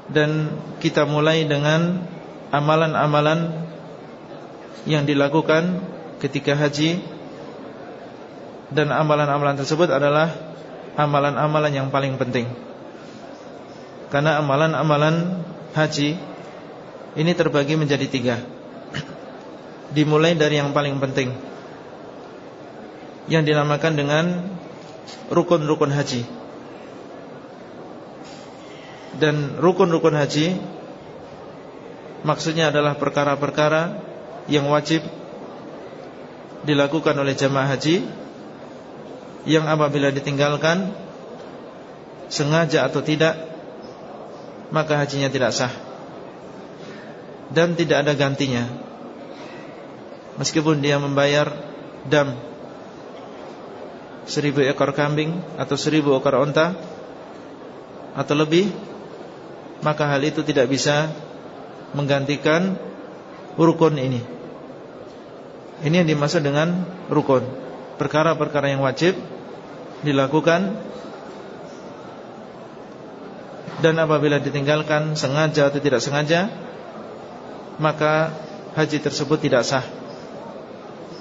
dan kita mulai dengan amalan-amalan yang dilakukan ketika haji dan amalan-amalan tersebut adalah amalan-amalan yang paling penting. Karena amalan-amalan haji ini terbagi menjadi tiga. Dimulai dari yang paling penting, yang dinamakan dengan rukun-rukun haji. Dan rukun-rukun haji Maksudnya adalah perkara-perkara yang wajib dilakukan oleh jemaah haji yang apabila ditinggalkan sengaja atau tidak maka hajinya tidak sah dan tidak ada gantinya meskipun dia membayar dam seribu ekor kambing atau seribu ekor onta atau lebih maka hal itu tidak bisa menggantikan rukun ini. Ini yang dimaksud dengan rukun. Perkara-perkara yang wajib dilakukan dan apabila ditinggalkan sengaja atau tidak sengaja maka haji tersebut tidak sah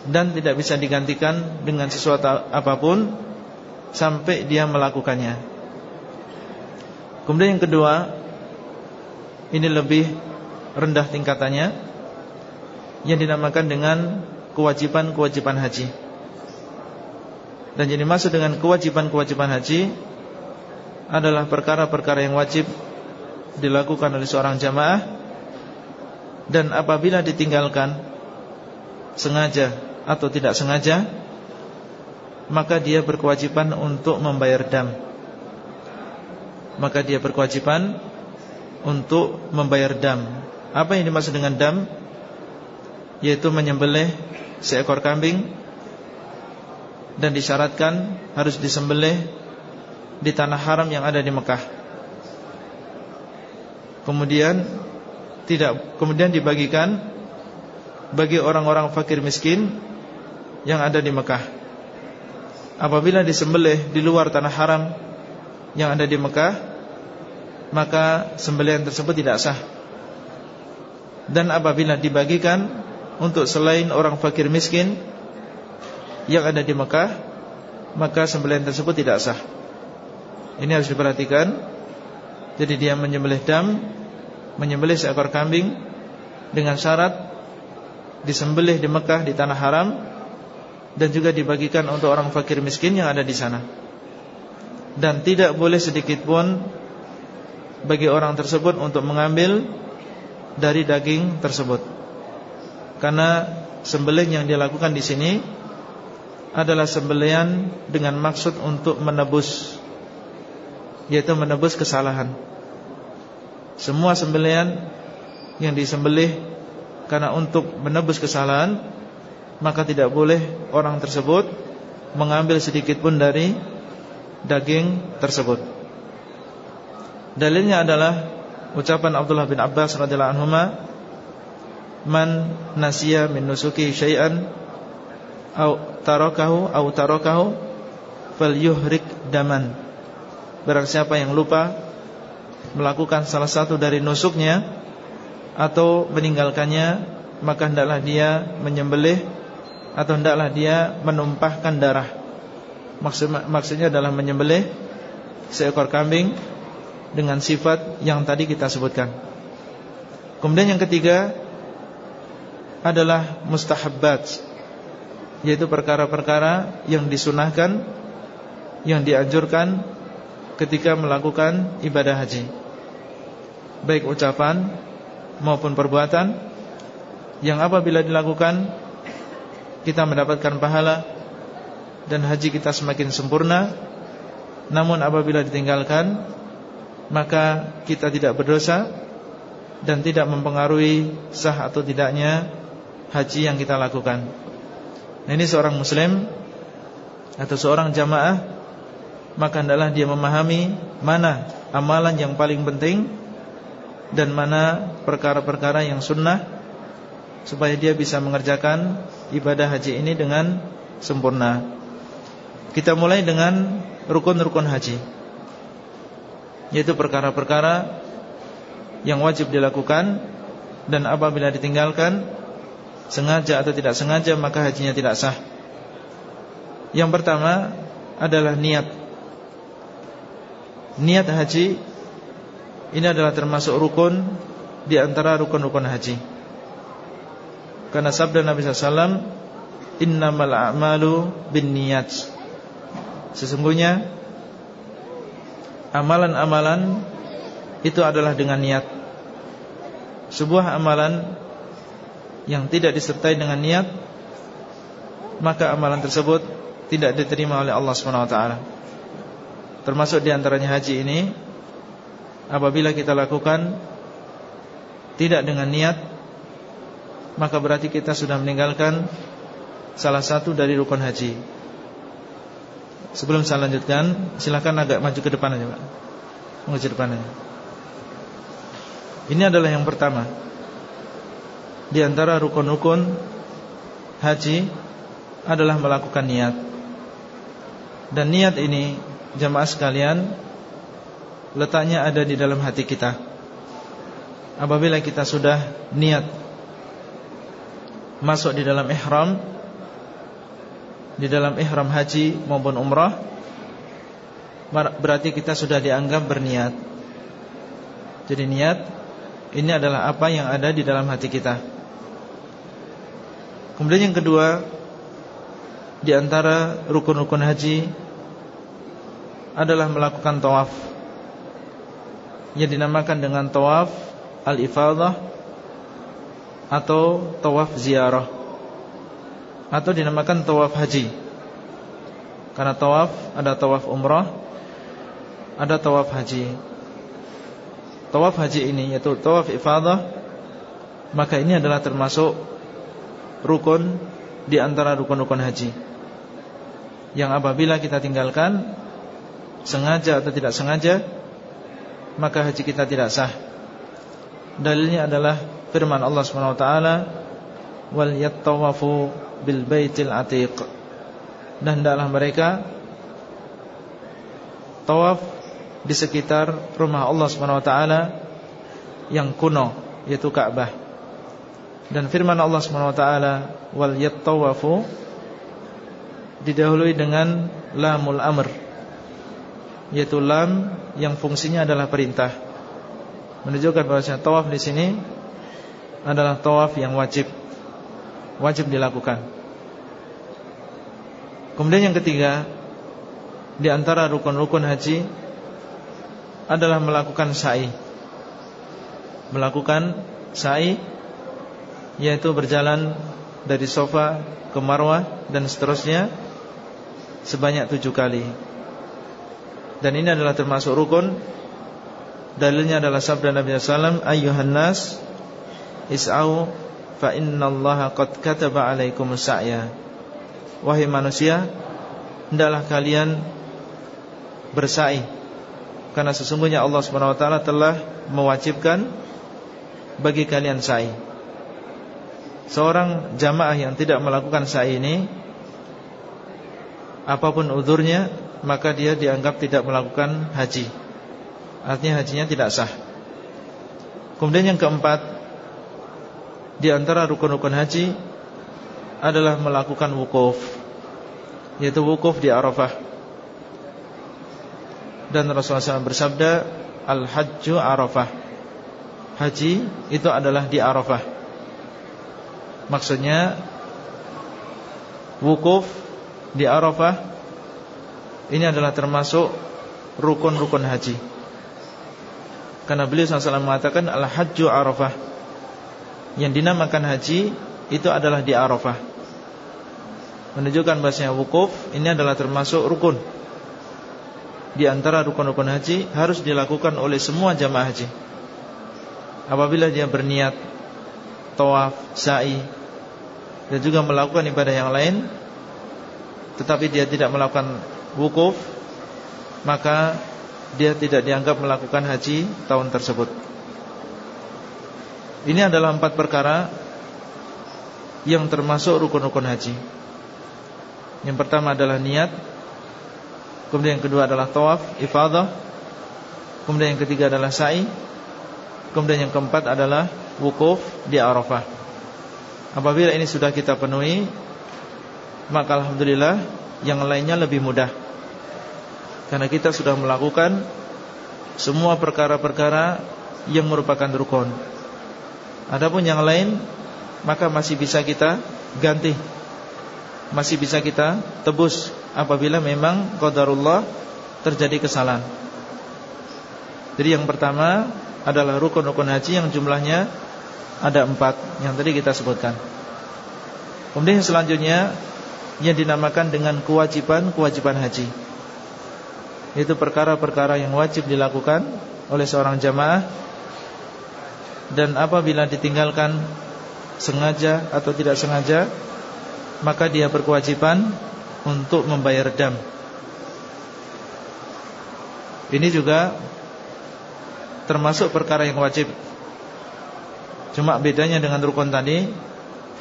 dan tidak bisa digantikan dengan sesuatu apa pun sampai dia melakukannya. Kemudian yang kedua ini lebih rendah tingkatannya yang dinamakan dengan kewajiban-kewajiban haji. Dan jadi masuk dengan kewajiban-kewajiban haji adalah perkara-perkara yang wajib dilakukan oleh seorang jamaah dan apabila ditinggalkan sengaja atau tidak sengaja maka dia berkewajiban untuk membayar dam. Maka dia berkewajiban untuk membayar dam apa yang dimaksud dengan dam? Yaitu menyembelih seekor kambing Dan disyaratkan harus disembelih Di tanah haram yang ada di Mekah. Kemudian tidak Kemudian dibagikan Bagi orang-orang fakir miskin Yang ada di Mekah. Apabila disembelih di luar tanah haram Yang ada di Mekah Maka sembelihan tersebut tidak sah. Dan apabila dibagikan untuk selain orang fakir miskin yang ada di Mekah, maka sembelihan tersebut tidak sah. Ini harus diperhatikan. Jadi dia menyembelih dam, menyembelih seekor kambing dengan syarat disembelih di Mekah di tanah haram dan juga dibagikan untuk orang fakir miskin yang ada di sana. Dan tidak boleh sedikit pun bagi orang tersebut untuk mengambil dari daging tersebut. Karena sembelih yang dilakukan di sini adalah sembelihan dengan maksud untuk menebus yaitu menebus kesalahan. Semua sembelihan yang disembelih karena untuk menebus kesalahan maka tidak boleh orang tersebut mengambil sedikit pun dari daging tersebut. Dalilnya adalah ucapan Abdullah bin Abbas radhiyallahu anhu man nasiya min nusuki syai'an au tarakahu au tarakahu falyuhrik daman barang siapa yang lupa melakukan salah satu dari nusuknya atau meninggalkannya maka hendaklah dia menyembelih atau hendaklah dia menumpahkan darah Maksud, maksudnya adalah menyembelih seekor kambing dengan sifat yang tadi kita sebutkan. Kemudian yang ketiga adalah mustahabbat Yaitu perkara-perkara yang disunahkan Yang dianjurkan ketika melakukan ibadah haji. Baik ucapan maupun perbuatan Yang apabila dilakukan Kita mendapatkan pahala Dan haji kita semakin sempurna. Namun apabila ditinggalkan Maka kita tidak berdosa Dan tidak mempengaruhi sah atau tidaknya Haji yang kita lakukan. Nah, ini seorang muslim atau seorang jamaah maka hendaklah dia memahami mana amalan yang paling penting dan mana perkara-perkara yang sunnah supaya dia bisa mengerjakan ibadah haji ini dengan sempurna. Kita mulai dengan rukun-rukun haji. Yaitu perkara-perkara yang wajib dilakukan dan apabila ditinggalkan sengaja atau tidak sengaja maka hajinya tidak sah. Yang pertama adalah niat. Niat haji ini adalah termasuk rukun di antara rukun-rukun haji. Karena sabda Nabi SAW, Innamal a'malu bin niyat. Sesungguhnya amalan-amalan itu adalah dengan niat. Sebuah amalan yang tidak disertai dengan niat maka amalan tersebut tidak diterima oleh Allah SWT termasuk di antaranya haji ini apabila kita lakukan tidak dengan niat maka berarti kita sudah meninggalkan salah satu dari rukun haji. Sebelum saya lanjutkan silakan agak maju ke depan aja Pak. Maju ke depan aja. Ini adalah yang pertama. Di antara rukun-rukun haji adalah melakukan niat. Dan niat ini jemaah sekalian letaknya ada di dalam hati kita. Apabila kita sudah niat masuk di dalam ihram di dalam ihram haji maupun umrah berarti kita sudah dianggap berniat. Jadi niat ini adalah apa yang ada di dalam hati kita. Kemudian yang kedua Di antara rukun-rukun haji Adalah melakukan tawaf. Yang dinamakan dengan tawaf Al-Ifadah Atau tawaf ziarah Atau dinamakan tawaf haji. Karena tawaf Ada tawaf umrah Ada tawaf haji. Tawaf haji ini Yaitu tawaf ifadah Maka ini adalah termasuk rukun di antara rukun-rukun haji. Yang apabila kita tinggalkan sengaja atau tidak sengaja maka haji kita tidak sah. Dalilnya adalah firman Allah taala wal yattawafu bil baitil atiq. Dan hendaklah mereka tawaf di sekitar rumah Allah taala yang kuno yaitu Ka'bah. Dan firman Allah SWT Wal yattawafu Didahului dengan Lamul amr Yaitu lam yang fungsinya adalah perintah. Menunjukkan bahwasanya tawaf di sini adalah tawaf yang wajib. Wajib dilakukan. Kemudian yang ketiga Di antara rukun-rukun haji Adalah melakukan sa'i. Melakukan sa'i yaitu berjalan dari sofa ke marwah dan seterusnya sebanyak tujuh kali. Dan ini adalah termasuk rukun. Dalilnya adalah sabda Nabi SAW, Ayuhan nas, is'au fa innallaha qad kataba alaikum sa'ya. Wahai manusia, hendaklah kalian bersa'i karena sesungguhnya Allah Subhanahu wa taala telah mewajibkan bagi kalian sa'i seorang jamaah yang tidak melakukan sa'i ini apa pun udurnya maka dia dianggap tidak melakukan haji. Artinya hajinya tidak sah. Kemudian yang keempat di antara rukun-rukun haji adalah melakukan wukuf yaitu wukuf di Arafah. Dan Rasulullah SAW bersabda Al-Hajju Arafah Haji itu adalah di Arafah Maksudnya wukuf di Arafah ini adalah termasuk rukun-rukun haji. Karena beliau SAW mengatakan al-hajju Arafah. Yang dinamakan haji itu adalah di Arafah. Menunjukkan bahasanya wukuf ini adalah termasuk rukun. Di antara rukun-rukun haji harus dilakukan oleh semua jamaah haji. Apabila dia berniat tawaf, sa'i dan juga melakukan ibadah yang lain tetapi dia tidak melakukan wukuf maka dia tidak dianggap melakukan haji tahun tersebut. Ini adalah empat perkara yang termasuk rukun-rukun haji. Yang pertama adalah niat, kemudian yang kedua adalah tawaf, ifadah, kemudian yang ketiga adalah sa'i, kemudian yang keempat adalah wukuf di Arafah. Apabila ini sudah kita penuhi, maka alhamdulillah yang lainnya lebih mudah. Karena kita sudah melakukan semua perkara-perkara yang merupakan rukun. Adapun yang lain maka masih bisa kita ganti. Masih bisa kita tebus apabila memang qadarullah terjadi kesalahan. Jadi yang pertama adalah rukun-rukun haji yang jumlahnya ada empat yang tadi kita sebutkan. Kemudian selanjutnya yang dinamakan dengan kewajiban-kewajiban haji. Itu perkara-perkara yang wajib dilakukan oleh seorang jamaah dan apabila ditinggalkan sengaja atau tidak sengaja maka dia berkewajiban untuk membayar dam. Ini juga termasuk perkara yang wajib. Cuma bedanya dengan rukun tadi,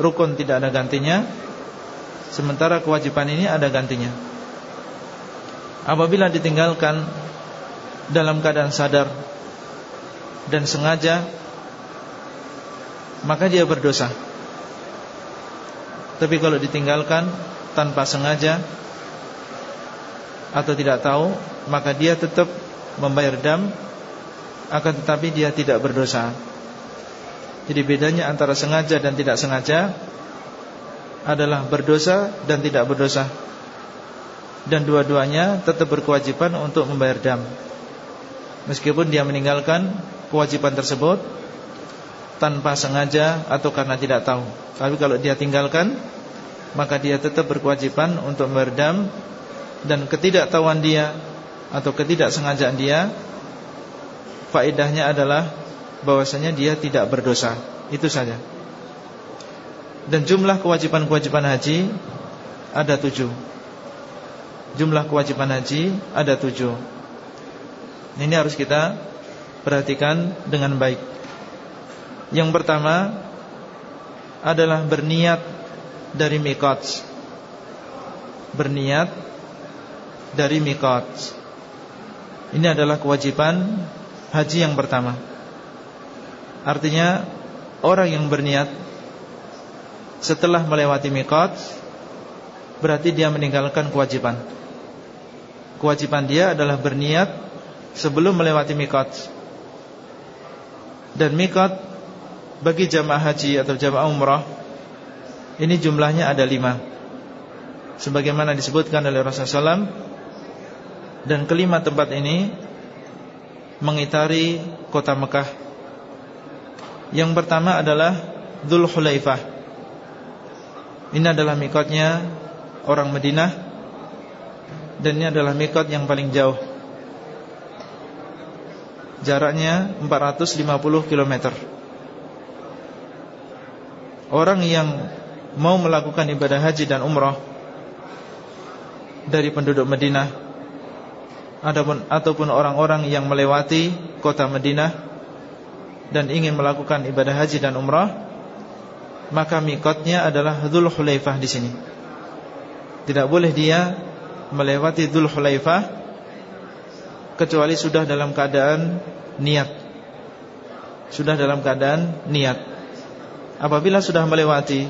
rukun tidak ada gantinya, sementara kewajiban ini ada gantinya. Apabila ditinggalkan dalam keadaan sadar dan sengaja Maka dia berdosa. Tapi kalau ditinggalkan tanpa sengaja Atau tidak tahu Maka dia tetap membayar dam Akan tetapi dia tidak berdosa. Jadi bedanya antara sengaja dan tidak sengaja Adalah berdosa dan tidak berdosa dan dua-duanya tetap berkewajiban untuk membayar dam. Meskipun dia meninggalkan kewajiban tersebut tanpa sengaja atau karena tidak tahu. Tapi kalau dia tinggalkan, maka dia tetap berkewajiban untuk membayar dam dan ketidaktahuan dia atau ketidaksengajaan dia faedahnya adalah bahwasanya dia tidak berdosa. Itu saja. Dan jumlah kewajiban-kewajiban haji ada tujuh jumlah kewajiban haji ada tujuh. Ini harus kita perhatikan dengan baik. Yang pertama adalah berniat dari mikot Berniat dari mikot Ini adalah kewajiban haji yang pertama. Artinya orang yang berniat setelah melewati mikot Berarti dia meninggalkan kewajiban kewajiban dia adalah berniat sebelum melewati mikot. Dan mikot bagi jamaah haji atau jamaah umrah ini jumlahnya ada lima. Sebagaimana disebutkan oleh Rasulullah SAW dan kelima tempat ini mengitari kota Mekah. Yang pertama adalah Dhul Hulaifah. Ini adalah mikotnya orang Madinah dan ini adalah mikot yang paling jauh. Jaraknya 450 km Orang yang mau melakukan ibadah haji dan umrah Dari penduduk Madinah Ataupun, orang-orang yang melewati kota Madinah Dan ingin melakukan ibadah haji dan umrah Maka mikotnya adalah Dhul Hulaifah di sini. Tidak boleh dia melewati Dhul Hulaifah kecuali sudah dalam keadaan niat. Sudah dalam keadaan niat. Apabila sudah melewati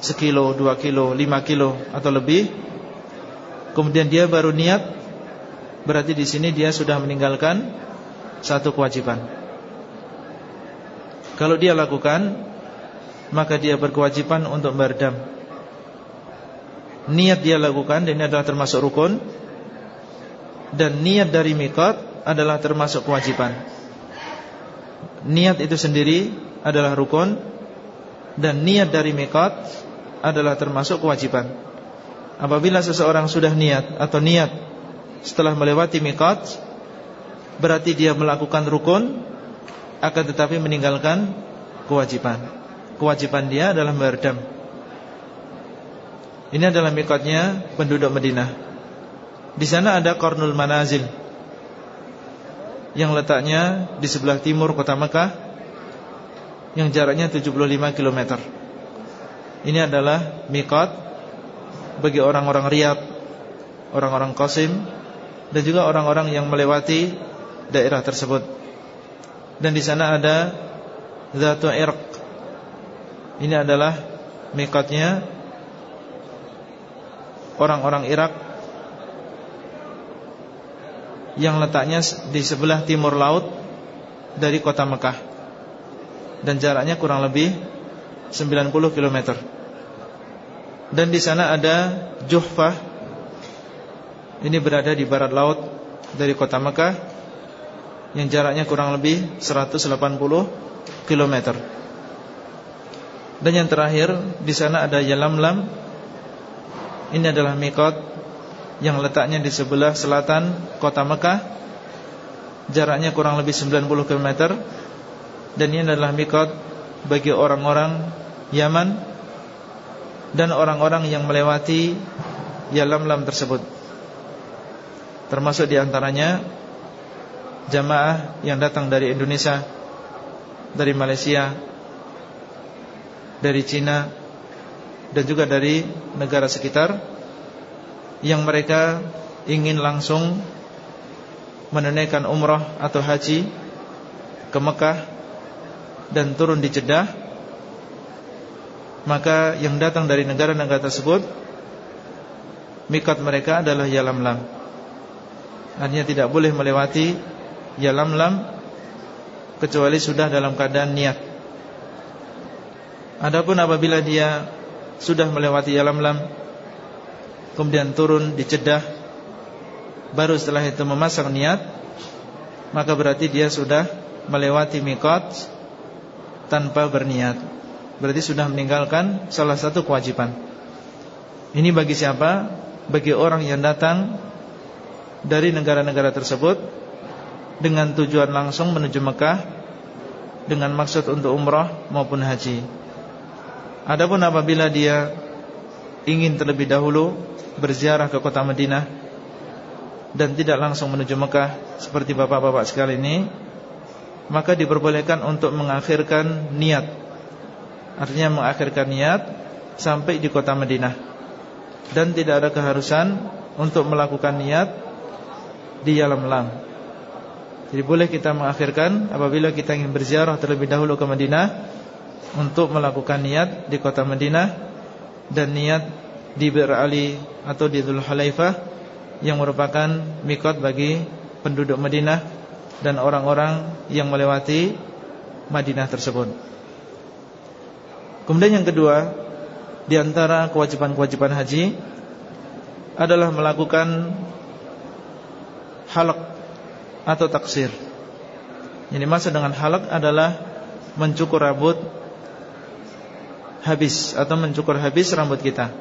sekilo, dua kilo, lima kilo atau lebih, kemudian dia baru niat, berarti di sini dia sudah meninggalkan satu kewajiban. Kalau dia lakukan, Maka dia berkewajiban untuk berdam Niat dia lakukan Dan ini adalah termasuk rukun. Dan niat dari mikot Adalah termasuk kewajiban. Niat itu sendiri Adalah rukun Dan niat dari mikot Adalah termasuk kewajiban. Apabila seseorang sudah niat Atau niat Setelah melewati mikot Berarti dia melakukan rukun Akan tetapi meninggalkan Kewajiban. Kewajiban dia adalah berdam Ini adalah mikotnya penduduk Madinah Di sana ada Kornul Manazil Yang letaknya Di sebelah timur kota Mekah Yang jaraknya 75 km Ini adalah mikot Bagi orang-orang Riyadh Orang-orang Qasim Dan juga orang-orang yang melewati daerah tersebut. Dan di sana ada Zatu Irq. Ini adalah mikatnya orang-orang Irak yang letaknya di sebelah timur laut dari kota Mekah dan jaraknya kurang lebih 90 km. Dan di sana ada Juhfah. Ini berada di barat laut dari kota Mekah yang jaraknya kurang lebih 180 km. Dan yang terakhir di sana ada Yalamlam. Ini adalah mikot yang letaknya di sebelah selatan kota Mekah. Jaraknya kurang lebih 90 km. Dan ini adalah mikot bagi orang-orang Yaman dan orang-orang yang melewati Yalamlam tersebut. Termasuk di antaranya jamaah yang datang dari Indonesia, dari Malaysia, dari Cina dan juga dari negara sekitar yang mereka ingin langsung menunaikan umrah atau haji ke Mekah dan turun di Jeddah maka yang datang dari negara-negara tersebut mikat mereka adalah Yalamlam artinya tidak boleh melewati ya lam-lam kecuali sudah dalam keadaan niat. Adapun apabila dia sudah melewati ya lam-lam kemudian turun di Jeddah baru setelah itu memasang niat maka berarti dia sudah melewati mikot tanpa berniat. Berarti sudah meninggalkan salah satu kewajiban. Ini bagi siapa? Bagi orang yang datang dari negara-negara tersebut dengan tujuan langsung menuju Mekah dengan maksud untuk umrah maupun haji. Adapun apabila dia ingin terlebih dahulu berziarah ke kota Madinah dan tidak langsung menuju Mekah seperti bapak-bapak sekali ini, maka diperbolehkan untuk mengakhirkan niat. Artinya mengakhirkan niat sampai di kota Madinah dan tidak ada keharusan untuk melakukan niat di Yalamlam. Jadi boleh kita mengakhirkan apabila kita ingin berziarah terlebih dahulu ke Madinah untuk melakukan niat di kota Madinah dan niat di Bir Ali atau di Dhul Halaifah yang merupakan mikot bagi penduduk Madinah dan orang-orang yang melewati Madinah tersebut. Kemudian yang kedua, di antara kewajiban-kewajiban haji adalah melakukan halak atau taksir. Yang dimaksud dengan halak adalah mencukur rambut habis atau mencukur habis rambut kita.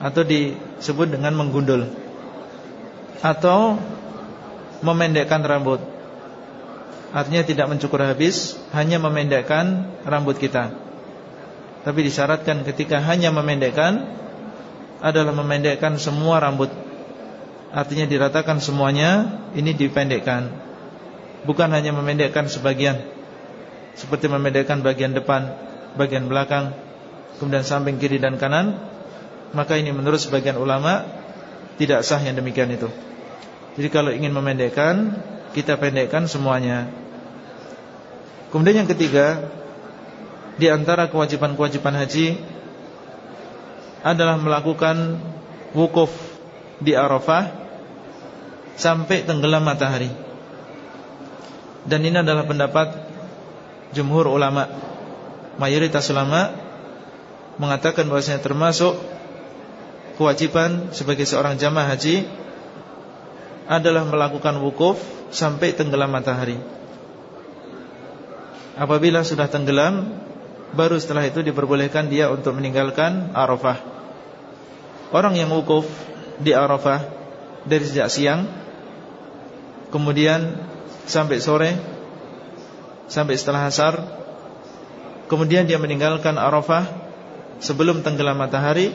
Atau disebut dengan menggundul. Atau memendekkan rambut. Artinya tidak mencukur habis, hanya memendekkan rambut kita. Tapi disyaratkan ketika hanya memendekkan adalah memendekkan semua rambut Artinya diratakan semuanya Ini dipendekkan Bukan hanya memendekkan sebagian Seperti memendekkan bagian depan Bagian belakang Kemudian samping kiri dan kanan Maka ini menurut sebagian ulama Tidak sah yang demikian itu. Jadi kalau ingin memendekkan Kita pendekkan semuanya. Kemudian yang ketiga Di antara kewajiban-kewajiban haji Adalah melakukan Wukuf di Arafah sampai tenggelam matahari. Dan ini adalah pendapat jumhur ulama mayoritas ulama mengatakan bahwasanya termasuk kewajiban sebagai seorang jamaah haji adalah melakukan wukuf sampai tenggelam matahari. Apabila sudah tenggelam, baru setelah itu diperbolehkan dia untuk meninggalkan Arafah. Orang yang wukuf di Arafah dari sejak siang kemudian sampai sore sampai setelah asar kemudian dia meninggalkan Arafah sebelum tenggelam matahari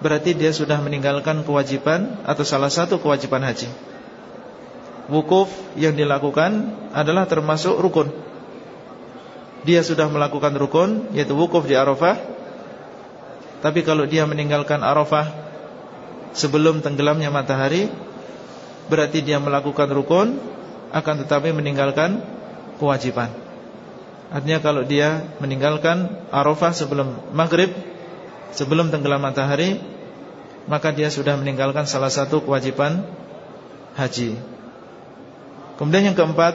berarti dia sudah meninggalkan kewajiban atau salah satu kewajiban haji. Wukuf yang dilakukan adalah termasuk rukun. Dia sudah melakukan rukun yaitu wukuf di Arafah. Tapi kalau dia meninggalkan Arafah sebelum tenggelamnya matahari, berarti dia melakukan rukun akan tetapi meninggalkan kewajiban. Artinya kalau dia meninggalkan Arafah sebelum maghrib sebelum tenggelam matahari maka dia sudah meninggalkan salah satu kewajiban haji. Kemudian yang keempat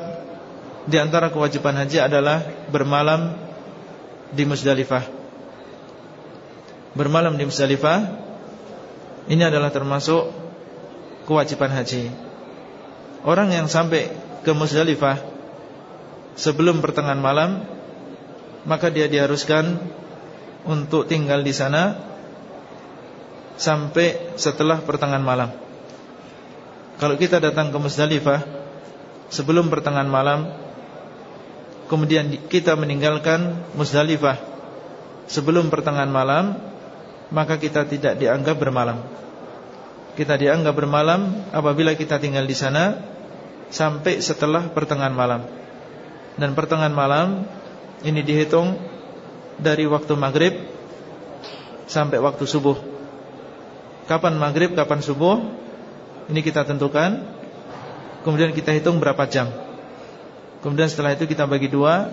di antara kewajiban haji adalah bermalam di Musdalifah. Bermalam di Musdalifah ini adalah termasuk kewajiban haji. Orang yang sampai ke Musdalifah sebelum pertengahan malam maka dia diharuskan untuk tinggal di sana sampai setelah pertengahan malam. Kalau kita datang ke Musdalifah sebelum pertengahan malam, kemudian kita meninggalkan Musdalifah sebelum pertengahan malam, maka kita tidak dianggap bermalam. Kita dianggap bermalam apabila kita tinggal di sana sampai setelah pertengahan malam. Dan pertengahan malam ini dihitung dari waktu maghrib sampai waktu subuh. Kapan maghrib, kapan subuh, ini kita tentukan. Kemudian kita hitung berapa jam. Kemudian setelah itu kita bagi dua.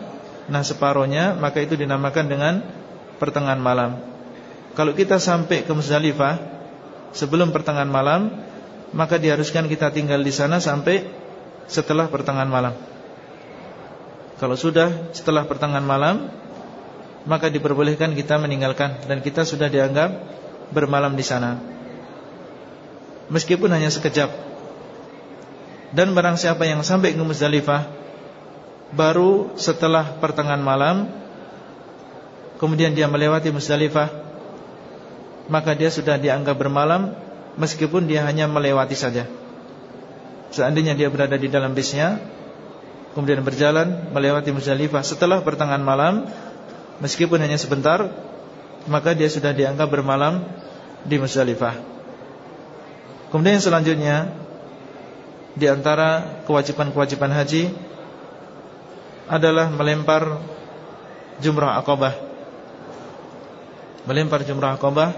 Nah separohnya maka itu dinamakan dengan pertengahan malam. Kalau kita sampai ke Musdalifah sebelum pertengahan malam, maka diharuskan kita tinggal di sana sampai setelah pertengahan malam. Kalau sudah setelah pertengahan malam, maka diperbolehkan kita meninggalkan dan kita sudah dianggap bermalam di sana. Meskipun hanya sekejap. Dan barang siapa yang sampai ke Muzdalifah baru setelah pertengahan malam kemudian dia melewati Muzdalifah maka dia sudah dianggap bermalam meskipun dia hanya melewati saja. Seandainya dia berada di dalam bisnya kemudian berjalan melewati Muzdalifah. Setelah pertengahan malam Meskipun hanya sebentar Maka dia sudah dianggap bermalam Di Musdalifah Kemudian selanjutnya Di antara kewajiban-kewajiban haji Adalah melempar Jumrah akobah Melempar jumrah akobah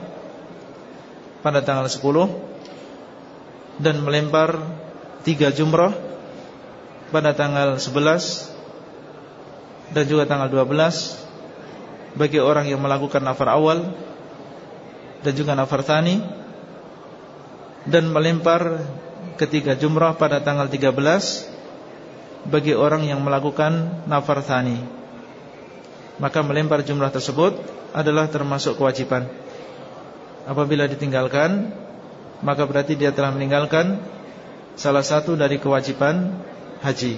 Pada tanggal 10 Dan melempar Tiga jumrah Pada tanggal 11 Dan juga tanggal 12 bagi orang yang melakukan nafar awal dan juga nafar tani dan melempar ketiga jumrah pada tanggal 13 bagi orang yang melakukan nafar tani maka melempar jumrah tersebut adalah termasuk kewajiban. Apabila ditinggalkan maka berarti dia telah meninggalkan salah satu dari kewajiban haji.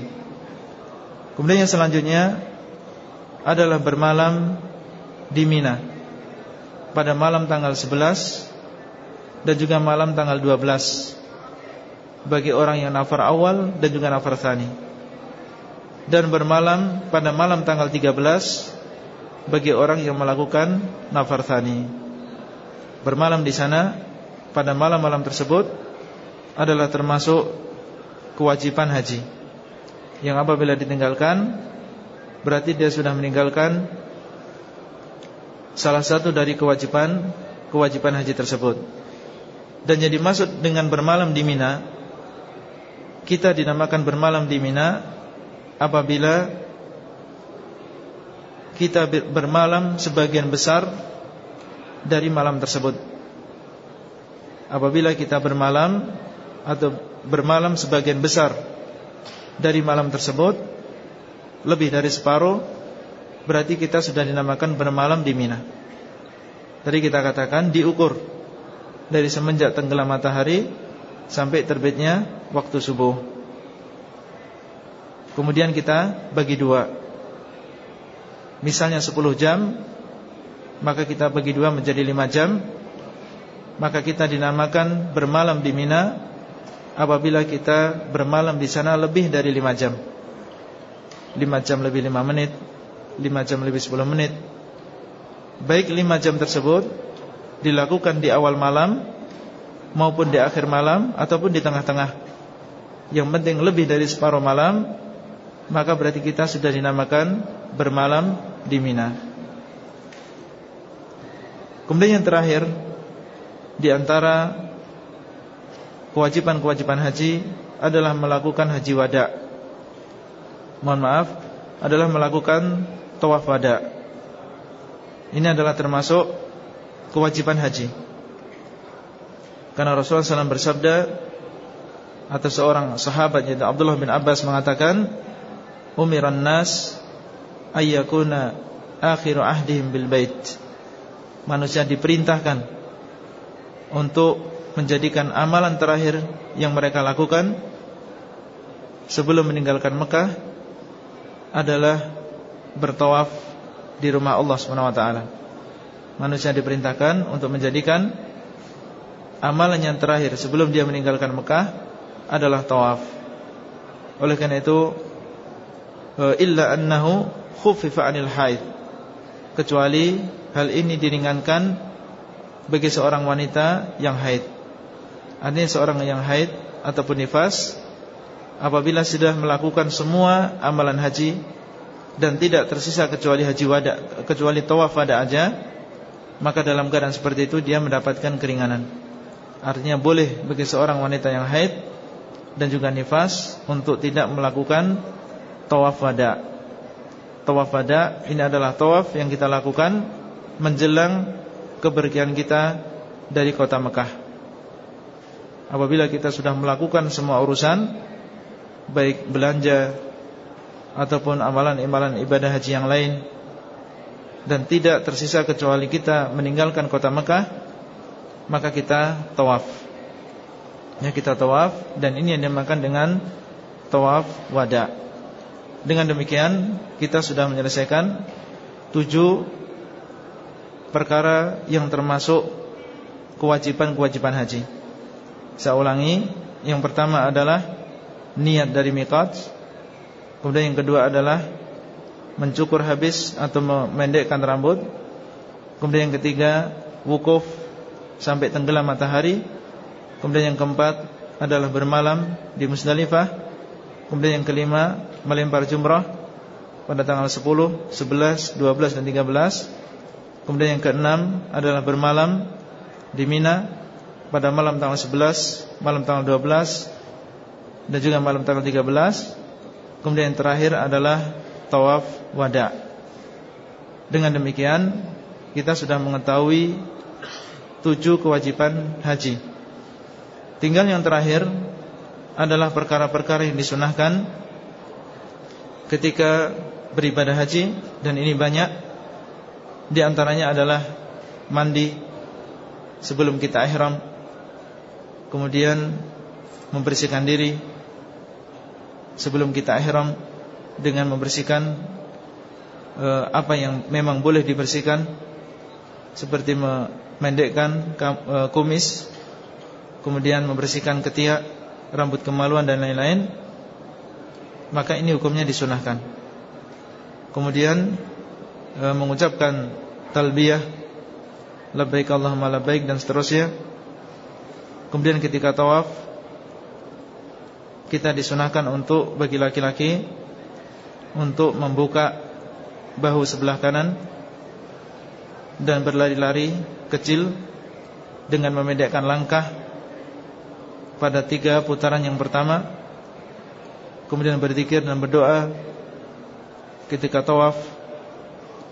Kemudian yang selanjutnya adalah bermalam di Mina. Pada malam tanggal 11 dan juga malam tanggal 12 bagi orang yang nafar awal dan juga nafar thani. Dan bermalam pada malam tanggal 13 bagi orang yang melakukan nafar thani. Bermalam di sana pada malam-malam tersebut adalah termasuk kewajiban haji yang apabila ditinggalkan berarti dia sudah meninggalkan salah satu dari kewajiban kewajiban haji tersebut. Dan jadi maksud dengan bermalam di Mina kita dinamakan bermalam di Mina apabila kita bermalam sebagian besar dari malam tersebut. Apabila kita bermalam atau bermalam sebagian besar dari malam tersebut lebih dari separuh Berarti kita sudah dinamakan bermalam di Mina. Tadi kita katakan diukur Dari semenjak tenggelam matahari Sampai terbitnya waktu subuh. Kemudian kita bagi dua. Misalnya 10 jam Maka kita bagi dua menjadi 5 jam. Maka kita dinamakan bermalam di Mina Apabila kita bermalam di sana lebih dari 5 jam. 5 jam lebih 5 menit 5 jam lebih 10 menit. Baik 5 jam tersebut Dilakukan di awal malam Maupun di akhir malam Ataupun di tengah-tengah. Yang penting lebih dari separuh malam Maka berarti kita sudah dinamakan Bermalam di Mina. Kemudian yang terakhir Di antara Kewajiban-kewajiban haji Adalah melakukan haji wada Mohon maaf Adalah melakukan tawaf wada. Ini adalah termasuk kewajiban haji. Karena Rasulullah SAW bersabda atas seorang sahabat yaitu Abdullah bin Abbas mengatakan, "Umiran nas ayyakuna akhiru ahdihim bil bait." Manusia diperintahkan untuk menjadikan amalan terakhir yang mereka lakukan sebelum meninggalkan Mekah adalah bertawaf di rumah Allah SWT Manusia diperintahkan untuk menjadikan amalan yang terakhir sebelum dia meninggalkan Mekah adalah tawaf. Oleh karena itu illa annahu khuffifa 'anil haid. Kecuali hal ini diringankan bagi seorang wanita yang haid. Artinya seorang yang haid ataupun nifas apabila sudah melakukan semua amalan haji dan tidak tersisa kecuali haji wada kecuali tawaf wada aja maka dalam keadaan seperti itu dia mendapatkan keringanan. Artinya boleh bagi seorang wanita yang haid dan juga nifas untuk tidak melakukan tawaf wada. Tawaf wada ini adalah tawaf yang kita lakukan menjelang kepergian kita dari kota Mekah apabila kita sudah melakukan semua urusan baik belanja ataupun amalan-amalan ibadah haji yang lain dan tidak tersisa kecuali kita meninggalkan kota Mekah maka kita tawaf. Ya kita tawaf dan ini yang dinamakan dengan tawaf wada. Dengan demikian kita sudah menyelesaikan tujuh perkara yang termasuk kewajiban-kewajiban haji saya ulangi yang pertama adalah niat dari miqat Kemudian yang kedua adalah mencukur habis atau memendekkan rambut. Kemudian yang ketiga wukuf sampai tenggelam matahari. Kemudian yang keempat adalah bermalam di Musdalifah. Kemudian yang kelima melempar jumrah pada tanggal 10, 11, 12 dan 13. Kemudian yang keenam adalah bermalam di Mina pada malam tanggal 11, malam tanggal 12 dan juga malam tanggal 13. Kemudian yang terakhir adalah tawaf wada. Dengan demikian kita sudah mengetahui tujuh kewajiban haji. Tinggal yang terakhir adalah perkara-perkara yang disunahkan ketika beribadah haji dan ini banyak di antaranya adalah mandi sebelum kita ihram kemudian membersihkan diri sebelum kita ihram dengan membersihkan e, apa yang memang boleh dibersihkan seperti memendekkan e, kumis, kemudian membersihkan ketiak, rambut kemaluan dan lain-lain, maka ini hukumnya disunahkan. Kemudian e, mengucapkan talbiyah labbaik Allahumma labbaik dan seterusnya. Kemudian ketika tawaf kita disunahkan untuk bagi laki-laki untuk membuka bahu sebelah kanan dan berlari-lari kecil dengan memedekkan langkah pada tiga putaran yang pertama. Kemudian berzikir dan berdoa. Ketika tawaf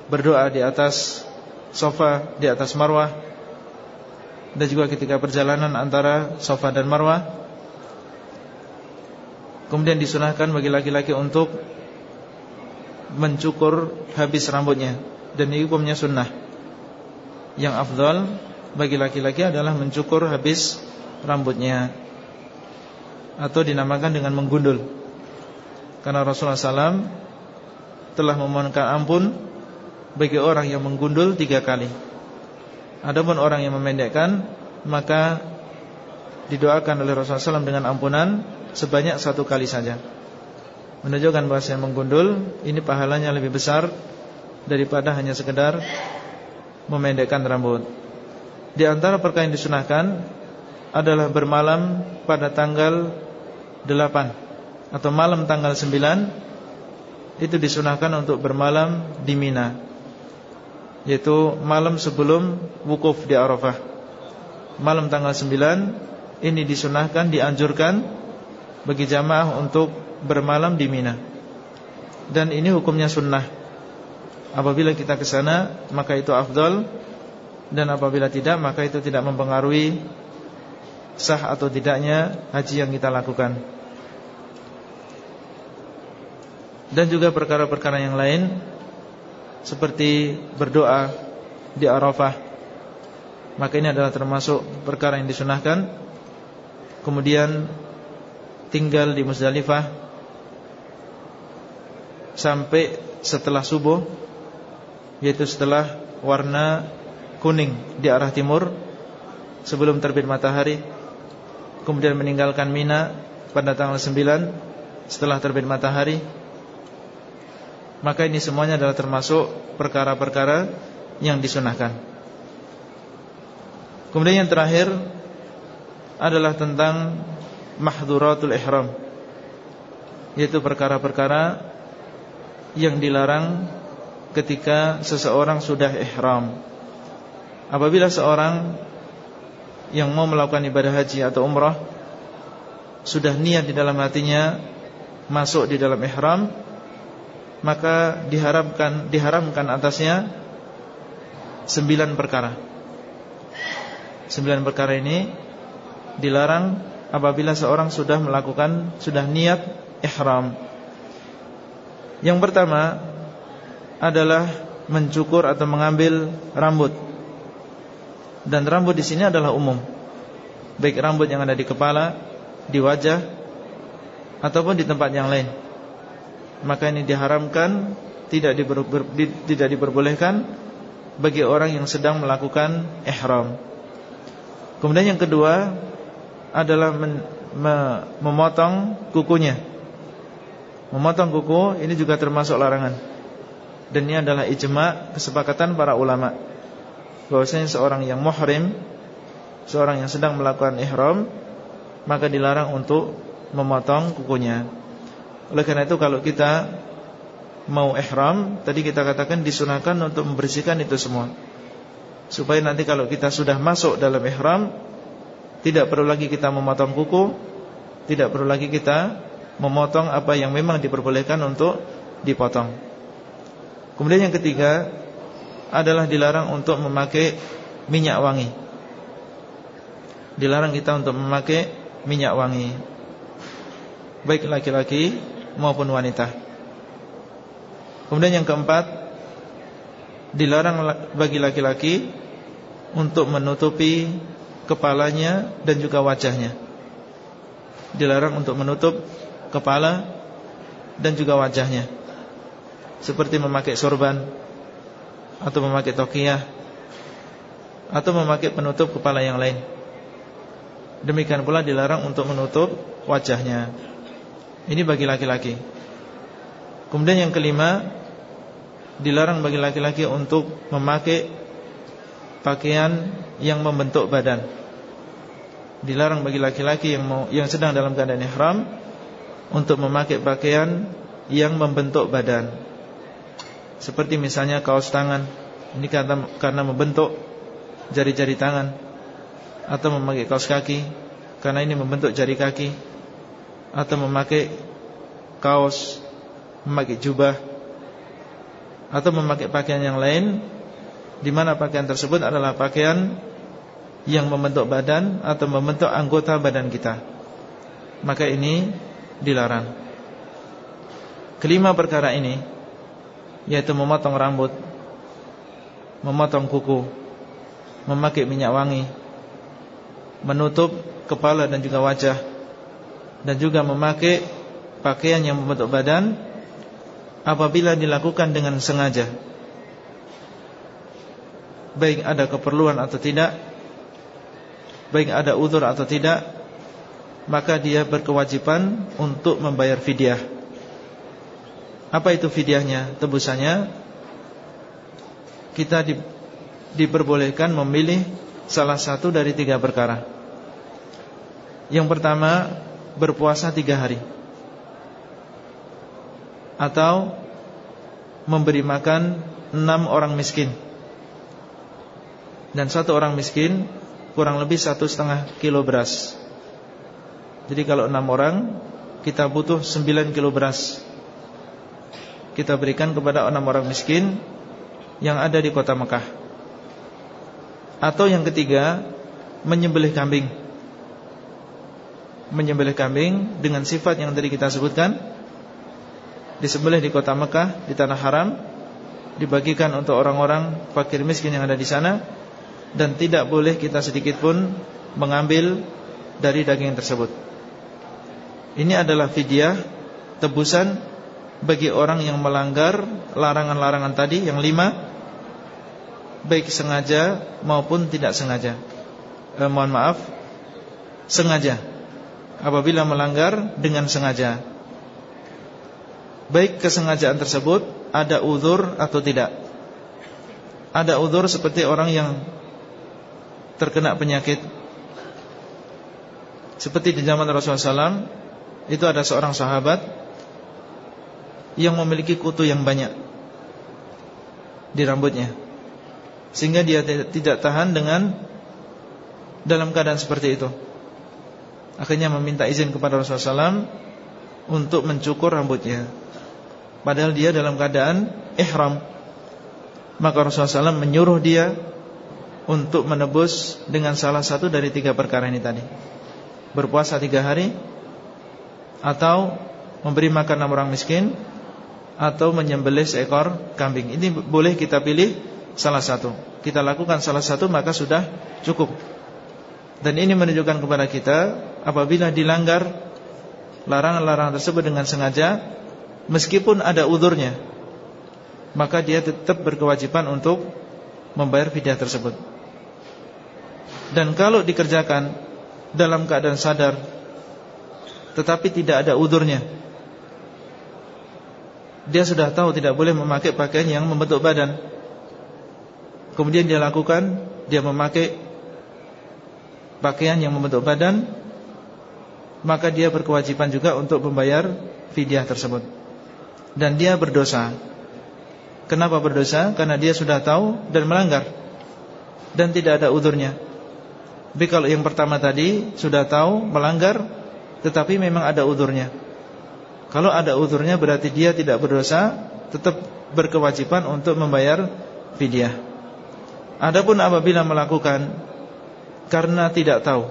berdoa di atas sofa di atas marwah dan juga ketika perjalanan antara sofa dan marwah Kemudian disunahkan bagi laki-laki untuk mencukur habis rambutnya dan ini hukumnya sunnah. Yang afdal bagi laki-laki adalah mencukur habis rambutnya atau dinamakan dengan menggundul. Karena Rasulullah SAW telah memohonkan ampun bagi orang yang menggundul tiga kali. Adapun orang yang memendekkan maka didoakan oleh Rasulullah SAW dengan ampunan sebanyak satu kali saja. Menunjukkan bahwa yang menggundul ini pahalanya lebih besar daripada hanya sekedar memendekkan rambut. Di antara perkara yang disunahkan adalah bermalam pada tanggal 8 atau malam tanggal 9 itu disunahkan untuk bermalam di Mina yaitu malam sebelum wukuf di Arafah. Malam tanggal 9 ini disunahkan dianjurkan bagi jamaah untuk bermalam di Mina. Dan ini hukumnya sunnah. Apabila kita ke sana maka itu afdal dan apabila tidak maka itu tidak mempengaruhi sah atau tidaknya haji yang kita lakukan. Dan juga perkara-perkara yang lain seperti berdoa di Arafah. Maka ini adalah termasuk perkara yang disunahkan. Kemudian tinggal di Musdalifah sampai setelah subuh yaitu setelah warna kuning di arah timur sebelum terbit matahari. Kemudian meninggalkan Mina pada tanggal 9 setelah terbit matahari maka ini semuanya adalah termasuk perkara-perkara yang disunahkan. Kemudian yang terakhir adalah tentang mahduratul ihram yaitu perkara-perkara yang dilarang ketika seseorang sudah ihram. Apabila seorang yang mau melakukan ibadah haji atau umrah sudah niat di dalam hatinya masuk di dalam ihram maka diharapkan diharamkan atasnya sembilan perkara. Sembilan perkara ini dilarang apabila seorang sudah melakukan sudah niat ihram. Yang pertama adalah mencukur atau mengambil rambut. Dan rambut di sini adalah umum. Baik rambut yang ada di kepala, di wajah ataupun di tempat yang lain maka ini diharamkan tidak diber, ber, di, tidak diperbolehkan bagi orang yang sedang melakukan ihram. Kemudian yang kedua adalah men, me, memotong kukunya. Memotong kuku ini juga termasuk larangan. Dan ini adalah ijma kesepakatan para ulama bahwasanya seorang yang muhrim, seorang yang sedang melakukan ihram, maka dilarang untuk memotong kukunya. Oleh karena itu kalau kita mau ihram, tadi kita katakan disunahkan untuk membersihkan itu semua. Supaya nanti kalau kita sudah masuk dalam ihram, tidak perlu lagi kita memotong kuku, tidak perlu lagi kita memotong apa yang memang diperbolehkan untuk dipotong. Kemudian yang ketiga adalah dilarang untuk memakai minyak wangi. Dilarang kita untuk memakai minyak wangi. Baik laki-laki maupun wanita. Kemudian yang keempat, dilarang bagi laki-laki untuk menutupi kepalanya dan juga wajahnya. Dilarang untuk menutup kepala dan juga wajahnya. Seperti memakai sorban atau memakai tokiyah atau memakai penutup kepala yang lain. Demikian pula dilarang untuk menutup wajahnya. Ini bagi laki-laki. Kemudian yang kelima Dilarang bagi laki-laki untuk memakai Pakaian yang membentuk badan. Dilarang bagi laki-laki yang yang sedang dalam keadaan ihram Untuk memakai pakaian yang membentuk badan. Seperti misalnya kaos tangan. Ini karena, karena membentuk jari-jari tangan. Atau memakai kaos kaki. Karena ini membentuk jari kaki atau memakai kaos, memakai jubah atau memakai pakaian yang lain di mana pakaian tersebut adalah pakaian yang membentuk badan atau membentuk anggota badan kita. Maka ini dilarang. Kelima perkara ini Yaitu memotong rambut Memotong kuku Memakai minyak wangi Menutup kepala dan juga wajah Dan juga memakai Pakaian yang membentuk badan Apabila dilakukan dengan sengaja Baik ada keperluan atau tidak Baik ada udur atau tidak Maka dia berkewajiban Untuk membayar fidyah apa itu fidyahnya? Tebusannya kita di, diperbolehkan memilih salah satu dari tiga perkara. Yang pertama berpuasa tiga hari atau memberi makan enam orang miskin dan satu orang miskin kurang lebih satu setengah kilo beras. Jadi kalau enam orang kita butuh sembilan kilo beras kita berikan kepada enam orang miskin yang ada di kota Mekah. Atau yang ketiga, menyembelih kambing. Menyembelih kambing dengan sifat yang tadi kita sebutkan, disembelih di kota Mekah, di tanah haram, dibagikan untuk orang-orang fakir miskin yang ada di sana dan tidak boleh kita sedikit pun mengambil dari daging tersebut. Ini adalah fidyah tebusan bagi orang yang melanggar larangan-larangan tadi yang lima baik sengaja maupun tidak sengaja. Eh, mohon maaf, sengaja. Apabila melanggar dengan sengaja. Baik kesengajaan tersebut ada uzur atau tidak. Ada uzur seperti orang yang terkena penyakit. Seperti di zaman Rasulullah SAW itu ada seorang sahabat yang memiliki kutu yang banyak di rambutnya sehingga dia tidak tahan dengan dalam keadaan seperti itu akhirnya meminta izin kepada Rasulullah SAW untuk mencukur rambutnya padahal dia dalam keadaan ihram maka Rasulullah SAW menyuruh dia untuk menebus dengan salah satu dari tiga perkara ini tadi berpuasa tiga hari atau memberi makan enam orang miskin atau menyembelih seekor kambing. Ini boleh kita pilih salah satu. Kita lakukan salah satu maka sudah cukup. Dan ini menunjukkan kepada kita apabila dilanggar larangan-larangan tersebut dengan sengaja meskipun ada udurnya maka dia tetap berkewajiban untuk membayar fidyah tersebut. Dan kalau dikerjakan dalam keadaan sadar tetapi tidak ada udurnya dia sudah tahu tidak boleh memakai pakaian yang membentuk badan Kemudian dia lakukan Dia memakai Pakaian yang membentuk badan Maka dia berkewajiban juga Untuk membayar fidyah tersebut. Dan dia berdosa. Kenapa berdosa? Karena dia sudah tahu dan melanggar. Dan tidak ada udurnya Tapi kalau yang pertama tadi Sudah tahu, melanggar Tetapi memang ada udurnya kalau ada uzurnya berarti dia tidak berdosa, tetap berkewajiban untuk membayar fidyah. Adapun apabila melakukan karena tidak tahu,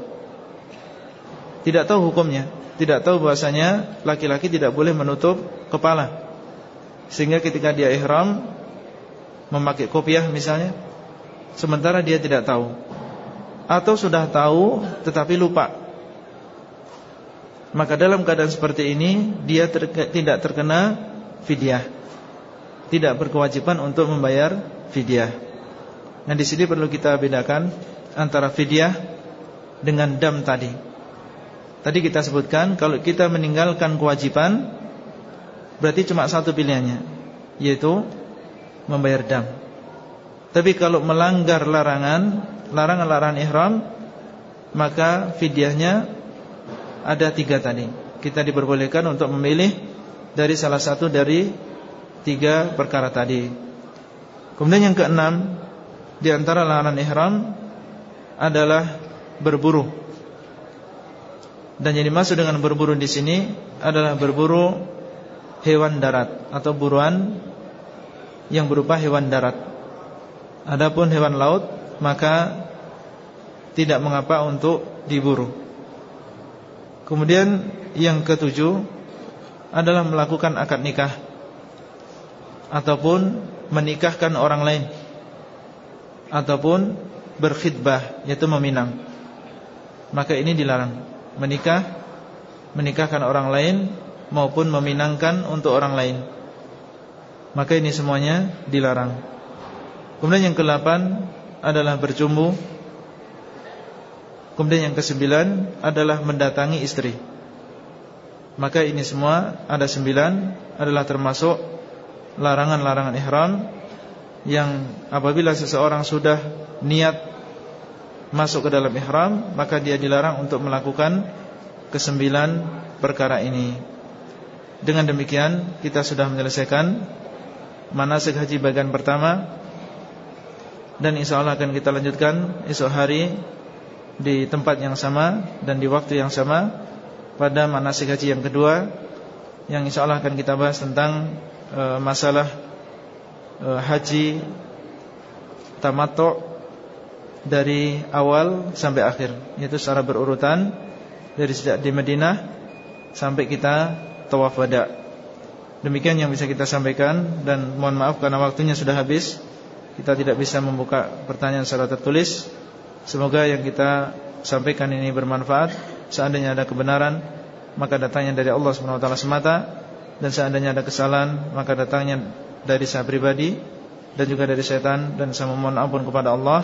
tidak tahu hukumnya, tidak tahu bahasanya. Laki-laki tidak boleh menutup kepala, sehingga ketika dia ihram memakai kopiah misalnya, sementara dia tidak tahu, atau sudah tahu tetapi lupa. Maka dalam keadaan seperti ini Dia ter tidak terkena fidyah. Tidak berkewajiban untuk membayar fidyah. Nah di sini perlu kita bedakan Antara fidyah Dengan dam tadi Tadi kita sebutkan Kalau kita meninggalkan kewajiban Berarti cuma satu pilihannya Yaitu Membayar dam. Tapi kalau melanggar larangan Larangan-larangan ihram Maka fidyahnya ada tiga tadi. Kita diperbolehkan untuk memilih Dari salah satu dari Tiga perkara tadi. Kemudian yang keenam Di antara larangan ihram Adalah berburu Dan yang dimaksud dengan berburu di sini Adalah berburu Hewan darat Atau buruan Yang berupa hewan darat. Adapun hewan laut Maka Tidak mengapa untuk diburu. Kemudian yang ketujuh adalah melakukan akad nikah ataupun menikahkan orang lain ataupun berkhidbah yaitu meminang. Maka ini dilarang menikah menikahkan orang lain maupun meminangkan untuk orang lain. Maka ini semuanya dilarang. Kemudian yang kedelapan adalah bercumbu kemudian yang kesembilan adalah mendatangi istri. Maka ini semua ada sembilan adalah termasuk larangan-larangan ihram yang apabila seseorang sudah niat masuk ke dalam ihram maka dia dilarang untuk melakukan kesembilan perkara ini. Dengan demikian kita sudah menyelesaikan manasik haji bagian pertama dan insya Allah akan kita lanjutkan esok hari di tempat yang sama dan di waktu yang sama pada manasik haji yang kedua yang insya Allah akan kita bahas tentang e, masalah e, haji tamato dari awal sampai akhir yaitu secara berurutan dari sejak di Madinah sampai kita tawaf wada. Demikian yang bisa kita sampaikan dan mohon maaf karena waktunya sudah habis. Kita tidak bisa membuka pertanyaan secara tertulis. Semoga yang kita sampaikan ini bermanfaat. Seandainya ada kebenaran maka datangnya dari Allah SWT semata dan seandainya ada kesalahan maka datangnya dari saya pribadi dan juga dari setan dan saya memohon ampun kepada Allah.